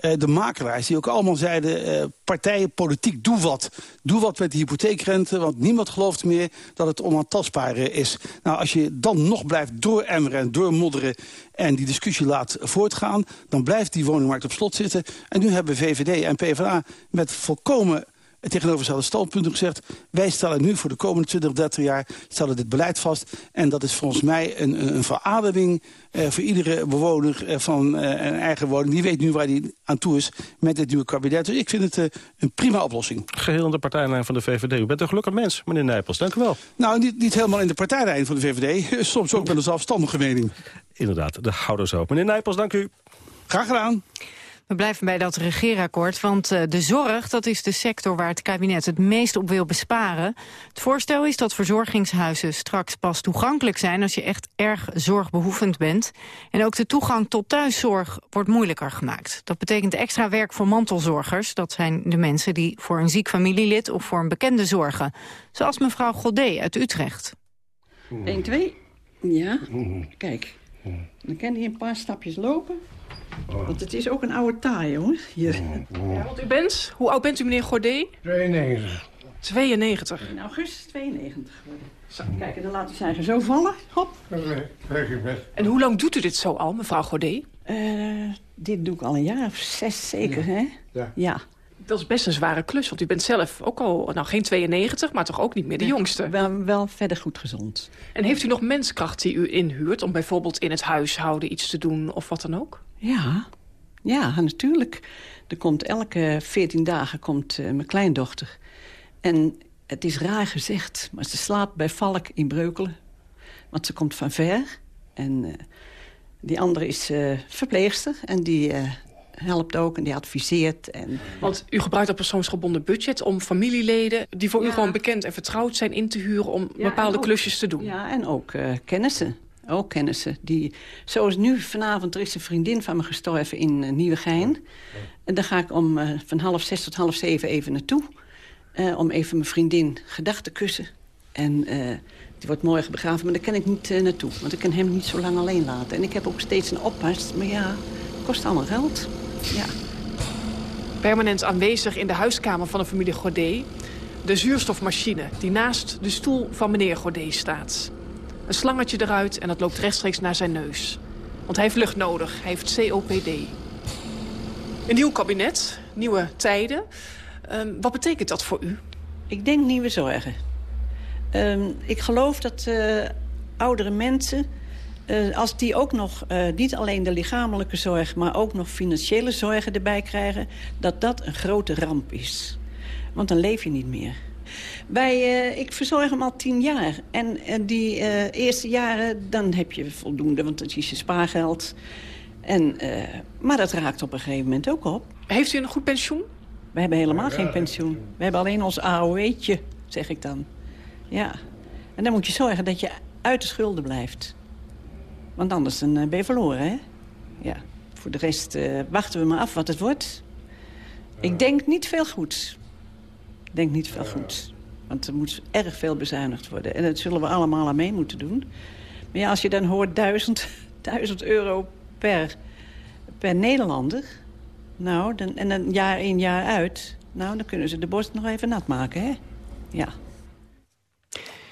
Speaker 34: de makelaars... die ook allemaal zeiden, uh, partijen, politiek, doe wat. Doe wat met de hypotheekrente, want niemand gelooft meer... dat het onaantastbaar is. Nou, als je dan nog blijft dooremmeren en doormodderen... en die discussie laat voortgaan... dan blijft die woningmarkt op slot zitten. En nu hebben VVD en PvdA met volkomen tegenovergestelde standpunten gezegd... wij stellen nu voor de komende 20, 30 jaar stellen dit beleid vast. En dat is volgens mij een, een, verademing eh, voor iedere bewoner eh, van eh, een eigen woning. Die weet nu waar hij aan toe is met dit nieuwe kabinet. Dus ik vind het een prima oplossing.
Speaker 7: Geheel in de partijlijn van de VVD. U bent een gelukkig mens, meneer Nijpels. Dank u wel.
Speaker 34: Nou, niet, niet helemaal in de partijlijn van de VVD. (laughs) Soms ook met een zelfstandige mening.
Speaker 7: Inderdaad, de houders ook. Meneer Nijpels, dank u.
Speaker 34: Graag gedaan.
Speaker 8: We blijven bij dat regeerakkoord, want uh, de zorg dat is de sector waar het kabinet het meest op wil besparen. Het voorstel is dat verzorgingshuizen straks pas toegankelijk zijn als je echt erg zorgbehoevend bent. En ook de toegang tot thuiszorg wordt moeilijker gemaakt. Dat betekent extra werk voor mantelzorgers. Dat zijn de mensen die voor een ziek familielid of voor een bekende zorgen. Zoals mevrouw Godet uit Utrecht.
Speaker 35: 1, 2. Ja, kijk. Dan kan hij een paar stapjes lopen. Oh. Want het is ook een oude taai, hoor. Hier.
Speaker 8: Oh, ja, want u bent, hoe oud bent u, meneer Gordet?
Speaker 35: 92.
Speaker 8: 92.
Speaker 35: In augustus 92 geworden. Zo, kijk, en dan laat u zijn eigen zo vallen. Hop.
Speaker 8: En hoe lang doet u dit zo al, mevrouw Gordet?
Speaker 35: Uh, dit doe ik al een jaar of zes zeker, ja. hè?
Speaker 8: Ja. ja. Dat is best een zware klus, want u bent zelf ook al, nou geen 92, maar toch ook niet meer de jongste.
Speaker 35: Wel, wel verder goed gezond.
Speaker 8: En heeft u nog menskracht die u inhuurt om bijvoorbeeld in het huishouden iets te doen of wat dan ook?
Speaker 35: Ja, ja, natuurlijk. Er komt elke 14 dagen komt uh, mijn kleindochter. En het is raar gezegd, maar ze slaapt bij Valk in Breukelen. Want ze komt van ver. En uh, die andere is uh, verpleegster. En die helpt ook en die adviseert. En...
Speaker 8: Want u gebruikt een persoonsgebonden budget om familieleden... die voor u gewoon bekend en vertrouwd zijn in te huren... om bepaalde klusjes te doen.
Speaker 35: Ja, en ook kennissen ook kennissen. Die, zoals nu, vanavond, er is een vriendin van me gestorven in uh, Nieuwegein. En daar ga ik om uh, van half zes tot half zeven even naartoe. Uh, om even mijn vriendin gedachten te kussen. En die wordt morgen begraven, maar daar kan ik niet naartoe. Want ik kan hem niet zo lang alleen laten. En ik heb ook steeds een oppas, maar ja, het kost allemaal geld. Ja.
Speaker 8: Permanent aanwezig in de huiskamer van de familie Godet... de zuurstofmachine die naast de stoel van meneer Godet staat. Een slangetje eruit en dat loopt rechtstreeks naar zijn neus. Want hij heeft lucht nodig. Hij heeft COPD. Een nieuw kabinet, nieuwe tijden. Um, wat betekent dat voor u?
Speaker 35: Ik denk nieuwe zorgen. Um, ik geloof dat uh, oudere mensen... Uh, als die ook nog uh, niet alleen de lichamelijke zorg... maar ook nog financiële zorgen erbij krijgen... dat dat een grote ramp is. Want dan leef je niet meer. Wij, uh, ik verzorg hem al tien jaar. En uh, die uh, eerste jaren, dan heb je voldoende, want dat is je spaargeld. En, maar dat raakt op een gegeven moment ook op.
Speaker 8: Heeft u een goed pensioen?
Speaker 35: We hebben helemaal ja, geen pensioen. We hebben alleen ons AOW'tje, zeg ik dan. Ja. En dan moet je zorgen dat je uit de schulden blijft. Want anders dan, ben je verloren, hè? Ja. Voor de rest wachten we maar af wat het wordt. Ik denk niet veel goed. Ik denk niet veel goed. Want er moet erg veel bezuinigd worden. En dat zullen we allemaal aan mee moeten doen. Maar ja, als je dan hoort duizend, (laughs) duizend euro per, per Nederlander... Nou, dan, en dan jaar in jaar uit... Nou, dan kunnen ze de borst nog even nat maken, hè? Ja.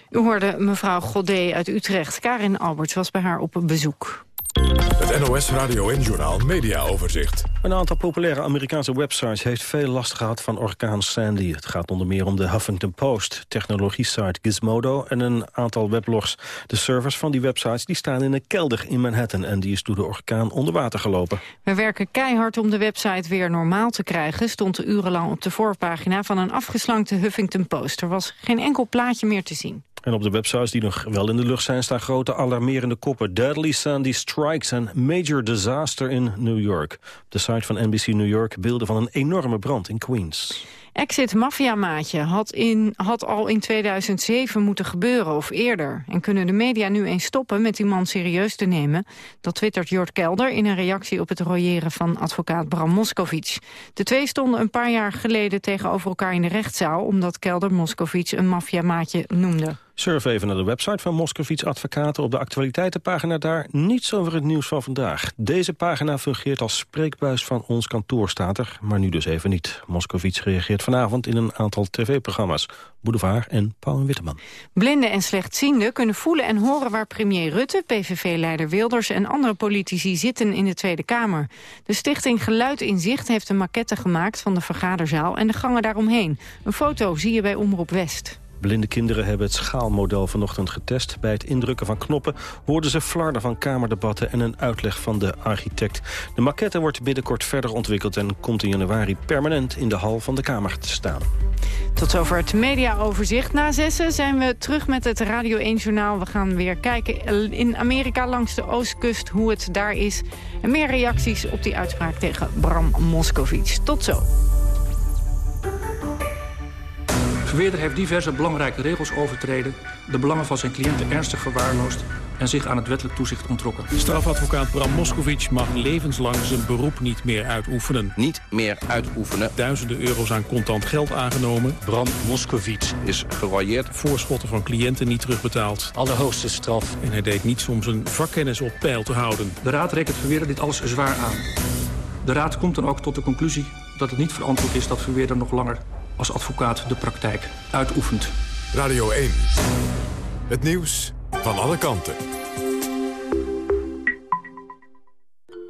Speaker 8: U hoorde mevrouw Goddé uit Utrecht. Karin Alberts was bij haar op bezoek.
Speaker 1: Het NOS Radio en Journal Media Overzicht.
Speaker 7: Een aantal populaire Amerikaanse websites heeft veel last gehad van orkaan Sandy. Het gaat onder meer om de Huffington Post, technologie-site Gizmodo... en een aantal weblogs. De servers van die websites die staan in een kelder in Manhattan... en die is door de orkaan onder water gelopen.
Speaker 8: We werken keihard om de website weer normaal te krijgen... stond urenlang op de voorpagina van een afgeslankte Huffington Post. Er was geen enkel plaatje meer te zien.
Speaker 7: En op de websites die nog wel in de lucht zijn... staan grote alarmerende koppen. Deadly Sandy Strikes en Major Disaster in New York. De site van NBC New York beelden van een enorme brand in Queens.
Speaker 8: Exit Mafia-maatje had, in, had al in 2007 moeten gebeuren of eerder. En kunnen de media nu eens stoppen met die man serieus te nemen? Dat twittert Jort Kelder in een reactie op het royeren van advocaat Bram Moskovic. De twee stonden een paar jaar geleden tegenover elkaar in de rechtszaal... omdat Kelder Moskovic een maffiamaatje noemde.
Speaker 7: Surf even naar de website van Moskovits Advocaten. Op de actualiteitenpagina daar niets over het nieuws van vandaag. Deze pagina fungeert als spreekbuis van ons kantoor, staat er. Maar nu dus even niet. Moskovits reageert vanavond in een aantal tv-programma's. Boulevard en Paul Witteman.
Speaker 8: Blinden en slechtzienden kunnen voelen en horen waar premier Rutte, PVV-leider Wilders en andere politici zitten in de Tweede Kamer. De stichting Geluid in Zicht heeft een maquette gemaakt van de vergaderzaal en de gangen daaromheen. Een foto zie je bij Omroep West.
Speaker 7: Blinde kinderen hebben het schaalmodel vanochtend getest. Bij het indrukken van knoppen hoorden ze flarden van kamerdebatten... en een uitleg van de architect. De maquette wordt binnenkort verder ontwikkeld... en komt in januari permanent in de hal van de Kamer te staan.
Speaker 8: Tot zover het mediaoverzicht. Na zessen zijn we terug met het Radio 1-journaal. We gaan weer kijken in Amerika langs de oostkust hoe het daar is. En meer reacties op die uitspraak tegen Bram Moskovic. Tot zo.
Speaker 36: Verweerder heeft diverse belangrijke regels overtreden... de belangen van zijn cliënten ernstig verwaarloosd... en zich aan het wettelijk toezicht ontrokken.
Speaker 37: Strafadvocaat Bram Moskovic mag levenslang zijn beroep niet meer uitoefenen.
Speaker 38: Niet meer uitoefenen.
Speaker 37: Duizenden euro's aan contant geld aangenomen.
Speaker 38: Bram Moskovic is geroyeerd.
Speaker 37: Voorschotten van cliënten niet terugbetaald.
Speaker 38: Allerhoogste straf.
Speaker 37: En hij deed niets om zijn vakkennis op peil te houden.
Speaker 36: De Raad rekent Verweerder dit alles zwaar aan. De Raad komt dan ook tot de conclusie dat het niet verantwoord is dat Verweerder nog langer als advocaat de praktijk uitoefent.
Speaker 1: Radio 1. Het nieuws van alle kanten.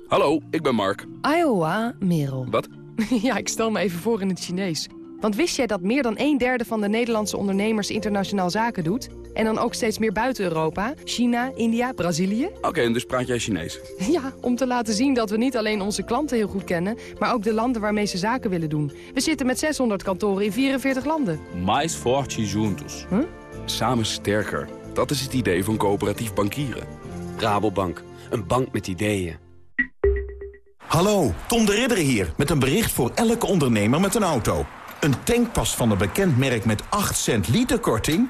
Speaker 27: Hallo, ik ben Mark.
Speaker 25: Iowa, Merel.
Speaker 27: Wat? (laughs)
Speaker 25: ja, ik stel me even voor in het Chinees. Want wist jij dat meer dan een derde van de Nederlandse ondernemers internationaal zaken doet? En dan ook steeds meer buiten Europa? China, India, Brazilië?
Speaker 27: Oké, en dus praat jij Chinees? (laughs)
Speaker 25: Ja, om te laten zien dat we niet alleen onze klanten heel goed kennen... maar ook de landen waarmee ze zaken willen doen. We zitten met 600 kantoren in 44 landen.
Speaker 27: Mais forte juntos.
Speaker 25: Huh?
Speaker 27: Samen sterker. Dat is het idee van coöperatief bankieren.
Speaker 39: Rabobank, een bank met ideeën.
Speaker 22: Hallo, Tom de Ridder hier, met een bericht voor elke ondernemer met een auto. Een tankpas van een bekend merk met 8 cent liter korting?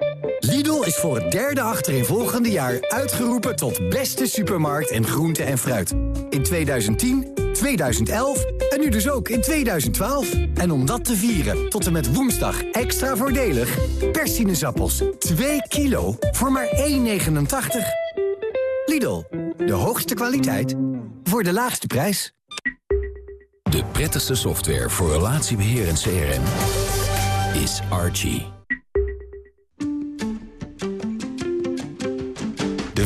Speaker 40: Lidl is voor het derde achterin jaar uitgeroepen tot beste supermarkt en groente en fruit. In 2010, 2011 en nu dus ook in 2012. En om dat te vieren, tot en met woensdag extra voordelig... persinezappels 2 kilo voor maar 1,89. Lidl, de hoogste kwaliteit voor de laagste prijs.
Speaker 41: De prettigste software voor relatiebeheer en CRM is Archie.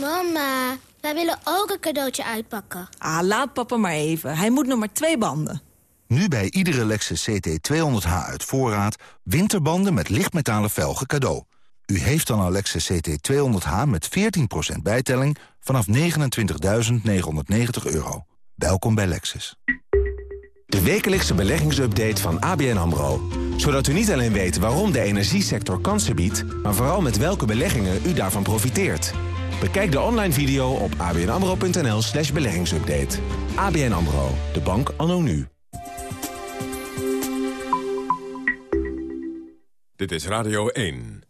Speaker 42: Mama, wij willen ook een cadeautje uitpakken.
Speaker 25: Ah, laat papa maar even. Hij moet nog maar twee banden.
Speaker 5: Nu bij iedere Lexus CT200H uit voorraad... winterbanden met lichtmetalen velgen cadeau. U heeft dan een Lexus CT200H met 14% bijtelling... vanaf 29.990 euro. Welkom bij Lexus.
Speaker 6: De wekelijkse beleggingsupdate van ABN AMRO. Zodat u niet alleen weet waarom de energiesector kansen biedt... maar vooral met welke beleggingen u daarvan profiteert. Bekijk de online video op abnamro.nl slash beleggingsupdate. ABN AMRO, de bank anno nu.
Speaker 1: Dit is Radio 1.